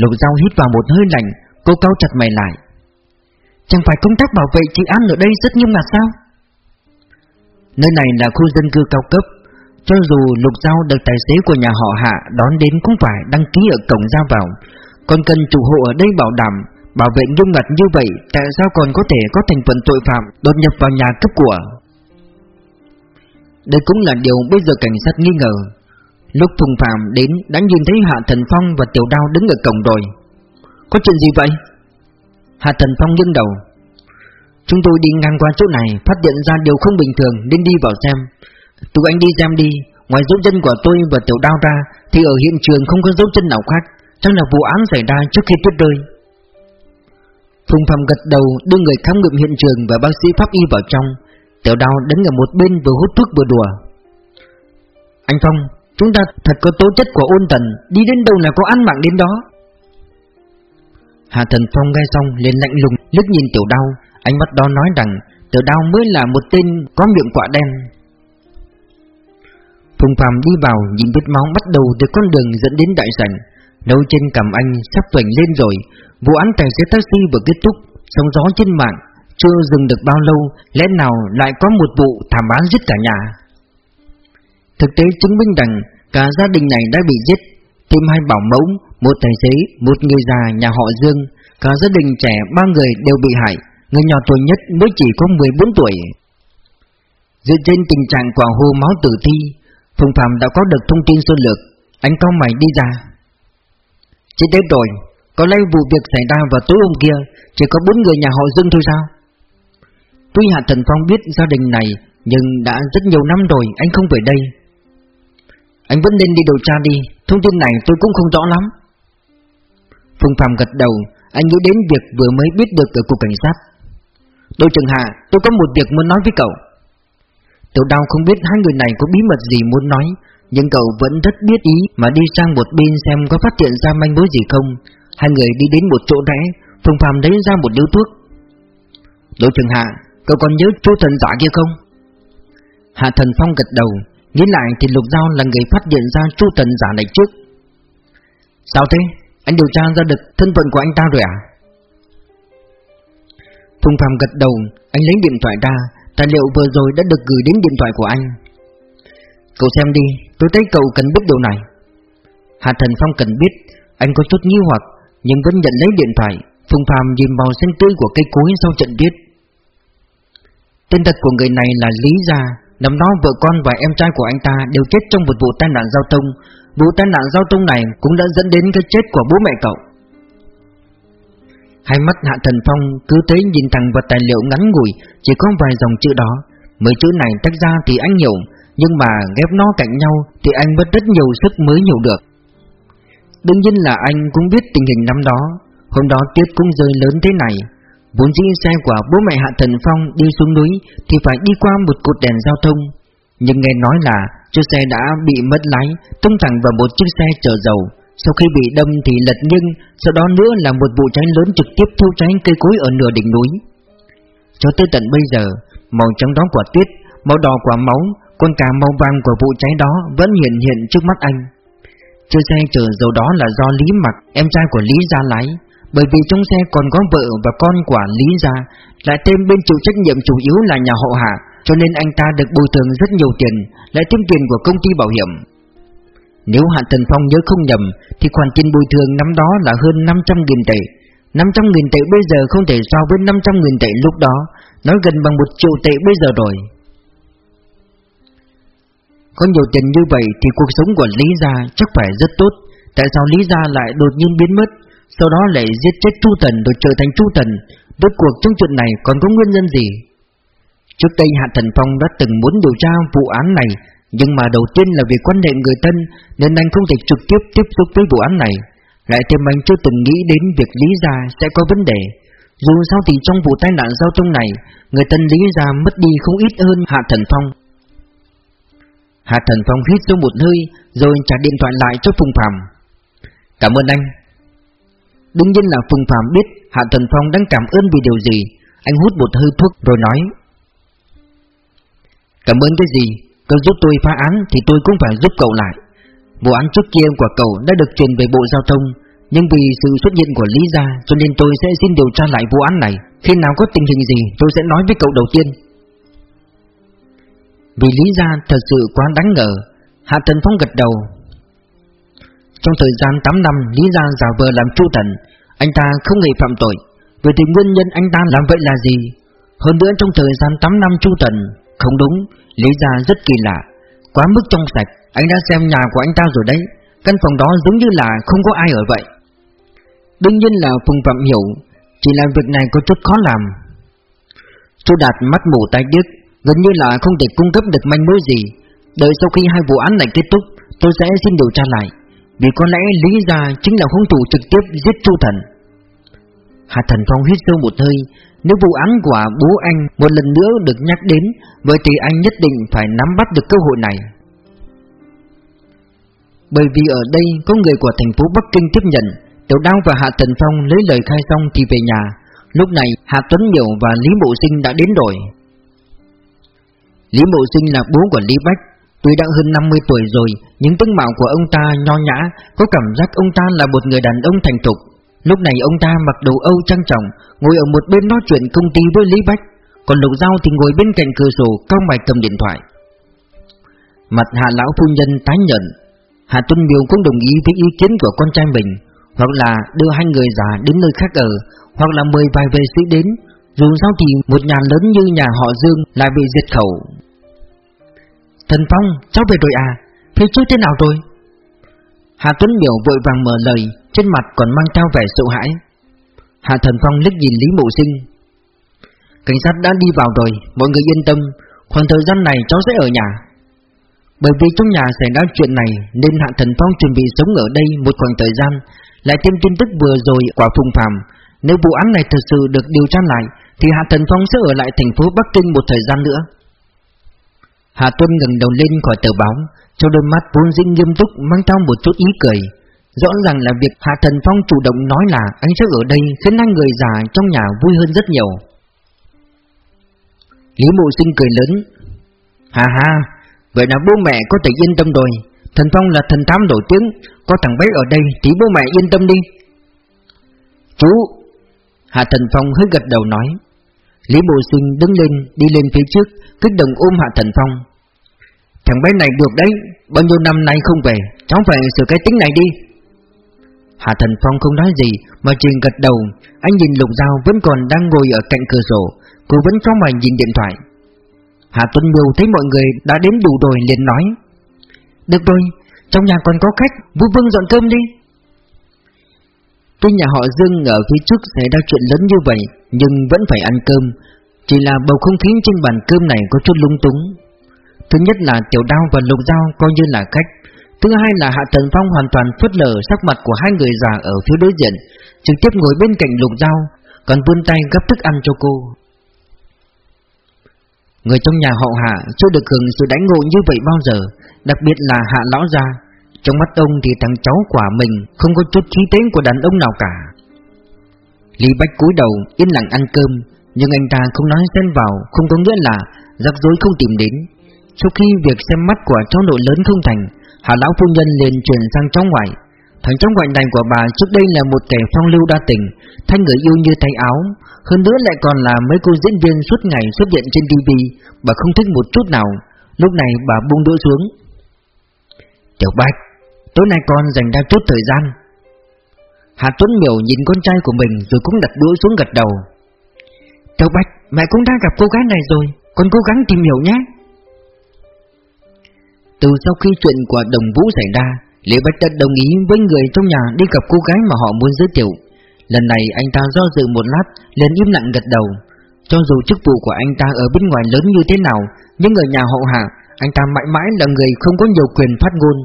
Lục Giao hít vào một hơi lạnh Cô cau chặt mày lại. Chẳng phải công tác bảo vệ trị an ở đây rất nghiêm ngặt sao? Nơi này là khu dân cư cao cấp, Cho dù Lục Giao được tài xế của nhà họ Hạ đón đến cũng phải đăng ký ở cổng ra vào còn cần chủ hộ ở đây bảo đảm, Bảo vệ nghiêm ngặt như vậy, Tại sao còn có thể có thành phần tội phạm Đột nhập vào nhà cướp của? Đây cũng là điều bây giờ cảnh sát nghi ngờ. Lúc Phùng Phạm đến đã nhìn thấy Hạ Thần Phong và Tiểu Đao đứng ở cổng rồi. Có chuyện gì vậy? Hạ Thần Phong nghiêng đầu. Chúng tôi đi ngang qua chỗ này, Phát hiện ra điều không bình thường, nên đi vào xem. Tụi anh đi xem đi, Ngoài dấu chân của tôi và Tiểu Đao ra, Thì ở hiện trường không có dấu chân nào khác. Chắc là vụ án xảy ra trước khi tuyết rơi. Phùng Phạm gật đầu đưa người khám nghiệm hiện trường và bác sĩ pháp y vào trong. Tiểu Đào đứng ở một bên vừa hút thuốc vừa đùa. Anh Phong, chúng ta thật có tố chất của ôn tần Đi đến đâu là có ăn mạng đến đó? Hạ Thần Phong nghe xong liền lạnh lùng liếc nhìn Tiểu Đao Ánh mắt đó nói rằng Tiểu Đao mới là một tên có miệng quạ đen. Phùng Phạm đi vào nhìn vết máu bắt đầu từ con đường dẫn đến đại sảnh. Nấu trên cầm anh sắp tuệnh lên rồi. Vụ án tài xế taxi vừa kết thúc Sóng gió trên mạng Chưa dừng được bao lâu Lẽ nào lại có một vụ thảm án giết cả nhà? Thực tế chứng minh rằng Cả gia đình này đã bị giết Thêm hai bảo mẫu Một tài xế, một người già nhà họ Dương. Cả gia đình trẻ ba người đều bị hại Người nhỏ tuổi nhất mới chỉ có 14 tuổi. Dựa trên tình trạng quả hô máu tử thi Phùng Phạm đã có được thông tin sơ lược. Anh cao mày đi ra. Chết đến rồi, Có lẽ vụ việc xảy ra vào tối hôm kia, Chỉ có bốn người nhà họ Dương thôi sao? Tuy Hạ Thần Phong biết gia đình này, Nhưng đã rất nhiều năm rồi Anh không về đây. Anh vẫn nên đi điều tra đi, Thông tin này tôi cũng không rõ lắm. Phùng Phạm gật đầu, Anh nghĩ đến việc vừa mới biết được ở cục cảnh sát. Đội trưởng Hạ, Tôi có một việc muốn nói với cậu. Tiểu đào không biết hai người này có bí mật gì muốn nói nhưng cậu vẫn rất biết ý Mà đi sang một bên xem có phát hiện ra manh mối gì không. Hai người đi đến một chỗ rẽ Phùng Phạm lấy ra một điếu thuốc. Đỗ Trường Hạ, Cậu còn nhớ chú thần giả kia không? Hạ thần Phong gật đầu, Nghĩ lại thì Lục Giao là người phát hiện ra chú thần giả này trước. Sao thế? Anh điều tra ra được thân phận của anh ta rồi à? Phùng Phạm gật đầu, Anh lấy điện thoại ra, Tài liệu vừa rồi đã được gửi đến điện thoại của anh. Cậu xem đi, Tôi thấy cậu cần biết điều này. Hạ Thần Phong cần biết, Anh có chút nghi hoặc, Nhưng vẫn nhận lấy điện thoại, Phùng Phạm nhìn màu xanh tươi của cây cối sau trận viết Tên thật của người này là Lý Gia, Năm đó vợ con và em trai của anh ta đều chết trong một vụ tai nạn giao thông. Vụ tai nạn giao thông này cũng đã dẫn đến cái chết của bố mẹ cậu. Hai mắt Hạ Thần Phong cứ thế nhìn thẳng vào tài liệu ngắn ngủi, Chỉ có vài dòng chữ đó. Mấy chữ này tách ra thì anh hiểu nhưng mà ghép nó cạnh nhau Thì anh mất rất nhiều sức mới hiểu được. Đương nhiên là anh cũng biết tình hình năm đó. Hôm đó tuyết cũng rơi lớn thế này. Vốn dĩ xe của bố mẹ Hạ Thần Phong đi xuống núi Thì phải đi qua một cột đèn giao thông. Nhưng nghe nói là chiếc xe đã bị mất lái Tông thẳng vào một chiếc xe chở dầu. Sau khi bị đâm thì lật nghiêng, sau đó nữa là một vụ cháy lớn trực tiếp thiêu cháy cây cối ở nửa đỉnh núi. Cho tới tận bây giờ, màu trắng đó của tuyết, màu đỏ của máu, con cá màu vàng của vụ cháy đó vẫn hiện hiện trước mắt anh. Chiếc xe chở dầu đó là do Lý Mặc, em trai của Lý Gia lái, bởi vì trong xe còn có vợ và con của Lý Gia, lại thêm bên chịu trách nhiệm chủ yếu là nhà họ Hạ, cho nên anh ta được bồi thường rất nhiều tiền, lại thêm tiền của công ty bảo hiểm. Nếu Hạ Thần Phong nhớ không nhầm Thì khoản tiền bồi thường năm đó là hơn 500.000 tệ 500.000 tệ bây giờ không thể so với 500.000 tệ lúc đó Nó gần bằng 1 triệu tệ bây giờ rồi có nhiều tiền như vậy thì cuộc sống của Lý Gia chắc phải rất tốt. Tại sao Lý Gia lại đột nhiên biến mất? Sau đó lại giết chết Chu Tần rồi trở thành Chu Tần Rốt cuộc trong chuyện này còn có nguyên nhân gì? Trước đây Hạ Thần Phong đã từng muốn điều tra vụ án này, Nhưng mà đầu tiên là vì quan hệ người thân, Nên anh không thể trực tiếp tiếp xúc với vụ án này. Lại thêm anh chưa từng nghĩ đến việc Lý Gia sẽ có vấn đề. Dù sao thì trong vụ tai nạn giao thông này, Người thân Lý Gia mất đi không ít hơn Hạ Thần Phong. Hạ Thần Phong hít sâu một hơi, Rồi trả điện thoại lại cho Phùng Phạm. Cảm ơn anh. Đương nhiên là Phùng Phạm biết Hạ Thần Phong đang cảm ơn vì điều gì. Anh hút một hơi thuốc rồi nói, Cảm ơn cái gì? Cậu giúp tôi phá án thì tôi cũng phải giúp cậu lại. Vụ án trước kia của cậu đã được truyền về Bộ Giao thông, Nhưng vì sự xuất hiện của Lý Gia Cho nên tôi sẽ xin điều tra lại vụ án này. Khi nào có tình hình gì, tôi sẽ nói với cậu đầu tiên. Vì Lý Gia thật sự quá đáng ngờ, Hạ Tần Phong gật đầu. Trong thời gian 8 năm, Lý Gia giả vờ làm chu thần, Anh ta không hề phạm tội. Vậy thì nguyên nhân anh ta làm vậy là gì? Hơn nữa trong thời gian 8 năm chu thần, Không đúng, Lý Gia rất kỳ lạ. Quá mức trong sạch, Anh đã xem nhà của anh ta rồi đấy. Căn phòng đó giống như là không có ai ở vậy. Đương nhiên là Phùng Phạm hiểu, Chỉ là việc này có chút khó làm. Chu Đạt mắt mù tay điếc. Gần như là không thể cung cấp được manh mối gì. Đợi sau khi hai vụ án này kết thúc, Tôi sẽ xin điều tra lại. Vì có lẽ Lý Gia chính là hung thủ trực tiếp giết Chu Thần. Hạ Thần Phong hít sâu một hơi. Nếu vụ án của bố anh một lần nữa được nhắc đến, Vậy thì anh nhất định phải nắm bắt được cơ hội này. Bởi vì ở đây có người của thành phố Bắc Kinh tiếp nhận, Tiểu Đao và Hạ Thần Phong lấy lời khai xong thì về nhà. Lúc này Hạ Tuấn Miểu và Lý Mộ Sinh đã đến rồi. Lý Mộ Sinh là bố của Lý Bách. Tuy đã hơn 50 tuổi rồi, Nhưng tướng mạo của ông ta nho nhã, Có cảm giác ông ta là một người đàn ông thành thục. Lúc này ông ta mặc đồ Âu trang trọng, Ngồi ở một bên nói chuyện công ty với Lý Bách. Còn Lục Giao thì ngồi bên cạnh cửa sổ, Cao mày cầm điện thoại. Mặt hạ lão phu nhân tái nhận Hạ Tuân Miêu cũng đồng ý với ý kiến của con trai mình, Hoặc là đưa hai người già đến nơi khác ở, Hoặc là mời vài vệ sĩ đến. Dù sao thì một nhà lớn như nhà họ Dương lại bị diệt khẩu. Thần Phong, cháu về rồi à? Phía trước thế nào rồi? Hạ Tuấn Miểu vội vàng mở lời Trên mặt còn mang theo vẻ sợ hãi. Hạ Thần Phong liếc nhìn Lý Mộ Sinh. Cảnh sát đã đi vào rồi Mọi người yên tâm Khoảng thời gian này cháu sẽ ở nhà. Bởi vì trong nhà xảy ra chuyện này Nên Hạ Thần Phong chuẩn bị sống ở đây Một khoảng thời gian Lại thêm tin tức vừa rồi quả phùng phàm. Nếu vụ án này thật sự được điều tra lại Thì Hạ Thần Phong sẽ ở lại thành phố Bắc Kinh một thời gian nữa. Hạ Tuân ngẩng đầu lên khỏi tờ báo Trong đôi mắt vốn dĩ nghiêm túc mang theo một chút ý cười Rõ ràng là việc Hạ Thần Phong chủ động nói là anh sẽ ở đây khiến hai người già trong nhà vui hơn rất nhiều. Lý Mộ Sinh cười lớn. Hà hà, vậy là bố mẹ có thể yên tâm rồi. Thần Phong là thần thám nổi tiếng, có thằng bé ở đây thì bố mẹ yên tâm đi. Chú! Hạ Thần Phong hơi gật đầu nói. Lý Bồ Sinh đứng lên, đi lên phía trước, kích động ôm Hạ Thần Phong. Thằng bé này được đấy, bao nhiêu năm nay không về, cháu phải sửa cái tính này đi. Hạ Thần Phong không nói gì mà chỉ gật đầu Anh nhìn Lục Giao vẫn còn đang ngồi ở cạnh cửa sổ Cô vẫn cho mày nhìn điện thoại Hạ Tuấn Miêu thấy mọi người đã đến đủ rồi liền nói Được rồi, trong nhà còn có khách Vũ Vương dọn cơm đi Tuy nhà họ Dương ở phía trước xảy ra chuyện lớn như vậy Nhưng vẫn phải ăn cơm Chỉ là bầu không khí trên bàn cơm này có chút lung túng Thứ nhất là Tiểu Đao và Lục Giao coi như là khách Thứ hai là Hạ Tần Phong hoàn toàn phớt lờ sắc mặt của hai người già ở phía đối diện, trực tiếp ngồi bên cạnh lục dao, còn vươn tay gấp thức ăn cho cô. Người trong nhà họ Hạ chưa được hưởng sự đánh ngộ như vậy bao giờ, đặc biệt là Hạ Lão Gia. Trong mắt ông thì thằng cháu quả mình không có chút khí tế của đàn ông nào cả. Lý Bách cúi đầu yên lặng ăn cơm, nhưng anh ta không nói xen vào không có nghĩa là rắc rối không tìm đến. Sau khi việc xem mắt của cháu nội lớn không thành, Hạ lão phu nhân liền chuyển sang cháu ngoại Thằng cháu ngoại này của bà trước đây là một kẻ phong lưu đa tình Thay người yêu như thay áo Hơn nữa lại còn là mấy cô diễn viên suốt ngày xuất hiện trên TV Bà không thích một chút nào Lúc này bà buông đũa xuống Tiểu Bạch Tối nay con dành ra chút thời gian. Hạ Tuấn Miểu nhìn con trai của mình Rồi cũng đặt đũa xuống gật đầu. Tiểu Bạch Mẹ cũng đã gặp cô gái này rồi Con cố gắng tìm hiểu nhé. Từ sau khi chuyện của đồng vũ xảy ra, Lý Bách đã đồng ý với người trong nhà đi gặp cô gái mà họ muốn giới thiệu. Lần này anh ta do dự một lát liền im lặng gật đầu. Cho dù chức vụ của anh ta ở bên ngoài lớn như thế nào Nhưng ở nhà hậu hạ Anh ta mãi mãi là người không có nhiều quyền phát ngôn.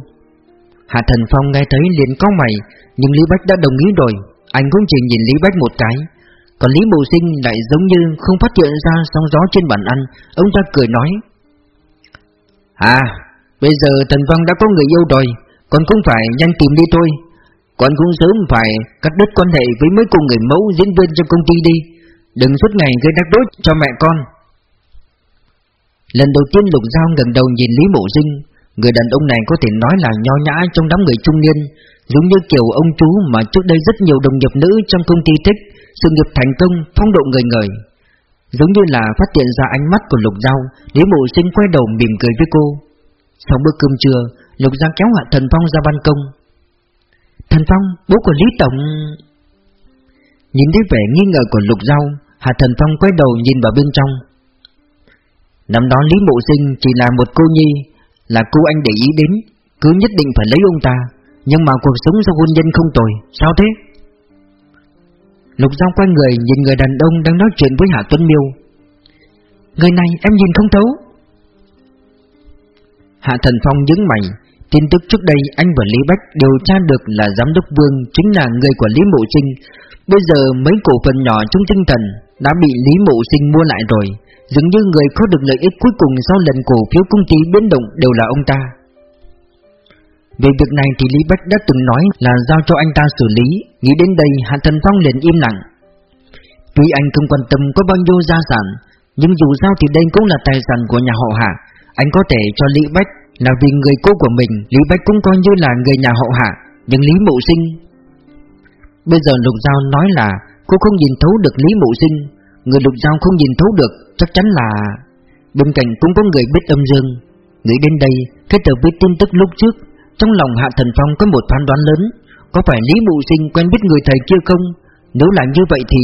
Hạ Thần Phong nghe thấy liền có mày Nhưng Lý Bách đã đồng ý rồi Anh cũng chỉ nhìn Lý Bách một cái. Còn Lý Mộ Sinh lại giống như không phát hiện ra sóng gió trên bàn ăn Ông ta cười nói À Bây giờ Thần Phong đã có người yêu rồi Còn cũng phải nhanh tìm đi thôi. Con cũng sớm phải cắt đứt quan hệ với mấy cô người mẫu diễn viên trong công ty đi. Đừng suốt ngày gây rắc rối cho mẹ con. Lần đầu tiên Lục Giao gần đầu nhìn Lý Mộ Dinh Người đàn ông này có thể nói là nho nhã trong đám người trung niên Giống như kiểu ông chú mà trước đây rất nhiều đồng nghiệp nữ trong công ty thích Sự nghiệp thành công, phong độ người người. Giống như là phát hiện ra ánh mắt của Lục Giao Lý Mộ Sinh quay đầu mỉm cười với cô. Sau bữa cơm trưa Lục Giao kéo Hạ Thần Phong ra ban công. Thần Phong, bố của Lý Tổng. Nhìn thấy vẻ nghi ngờ của Lục Giao Hạ Thần Phong quay đầu nhìn vào bên trong. Năm đó Lý Mộ Sinh chỉ là một cô nhi là cô anh để ý đến, Cứ nhất định phải lấy ông ta, Nhưng mà cuộc sống sau hôn nhân không tồi, Sao thế? Lục Giao quay người nhìn người đàn ông đang nói chuyện với Hạ Tuấn Miêu. Người này em nhìn không thấu. Hạ Thần Phong nhướng mày, Tin tức trước đây anh và Lý Bách điều tra được là giám đốc Vương chính là người của Lý Mộ Sinh. Bây giờ mấy cổ phần nhỏ trong tinh thần đã bị Lý Mộ Sinh mua lại rồi. Dường như người có được lợi ích cuối cùng sau lần cổ phiếu công ty biến động đều là ông ta. Về việc này thì Lý Bách đã từng nói là giao cho anh ta xử lý. Nghĩ đến đây, Hạ Thần Phong liền im lặng. Tuy anh không quan tâm có bao nhiêu gia sản, Nhưng dù sao thì đây cũng là tài sản của nhà họ Hạ. Anh có thể cho Lý Bách là vì người cô của mình. Lý Bách cũng coi như là người nhà họ Hạ, Nhưng Lý Mộ Sinh. Bây giờ Lục Giao nói là Cô không nhìn thấu được Lý Mộ Sinh. Người Lục Giao không nhìn thấu được, Chắc chắn là Bên cạnh cũng có người biết âm dương. Nghĩ đến đây Kết hợp với tin tức lúc trước, Trong lòng Hạ Thần Phong có một phán đoán lớn. Có phải Lý mụ Sinh quen biết người thầy kia không? Nếu là như vậy thì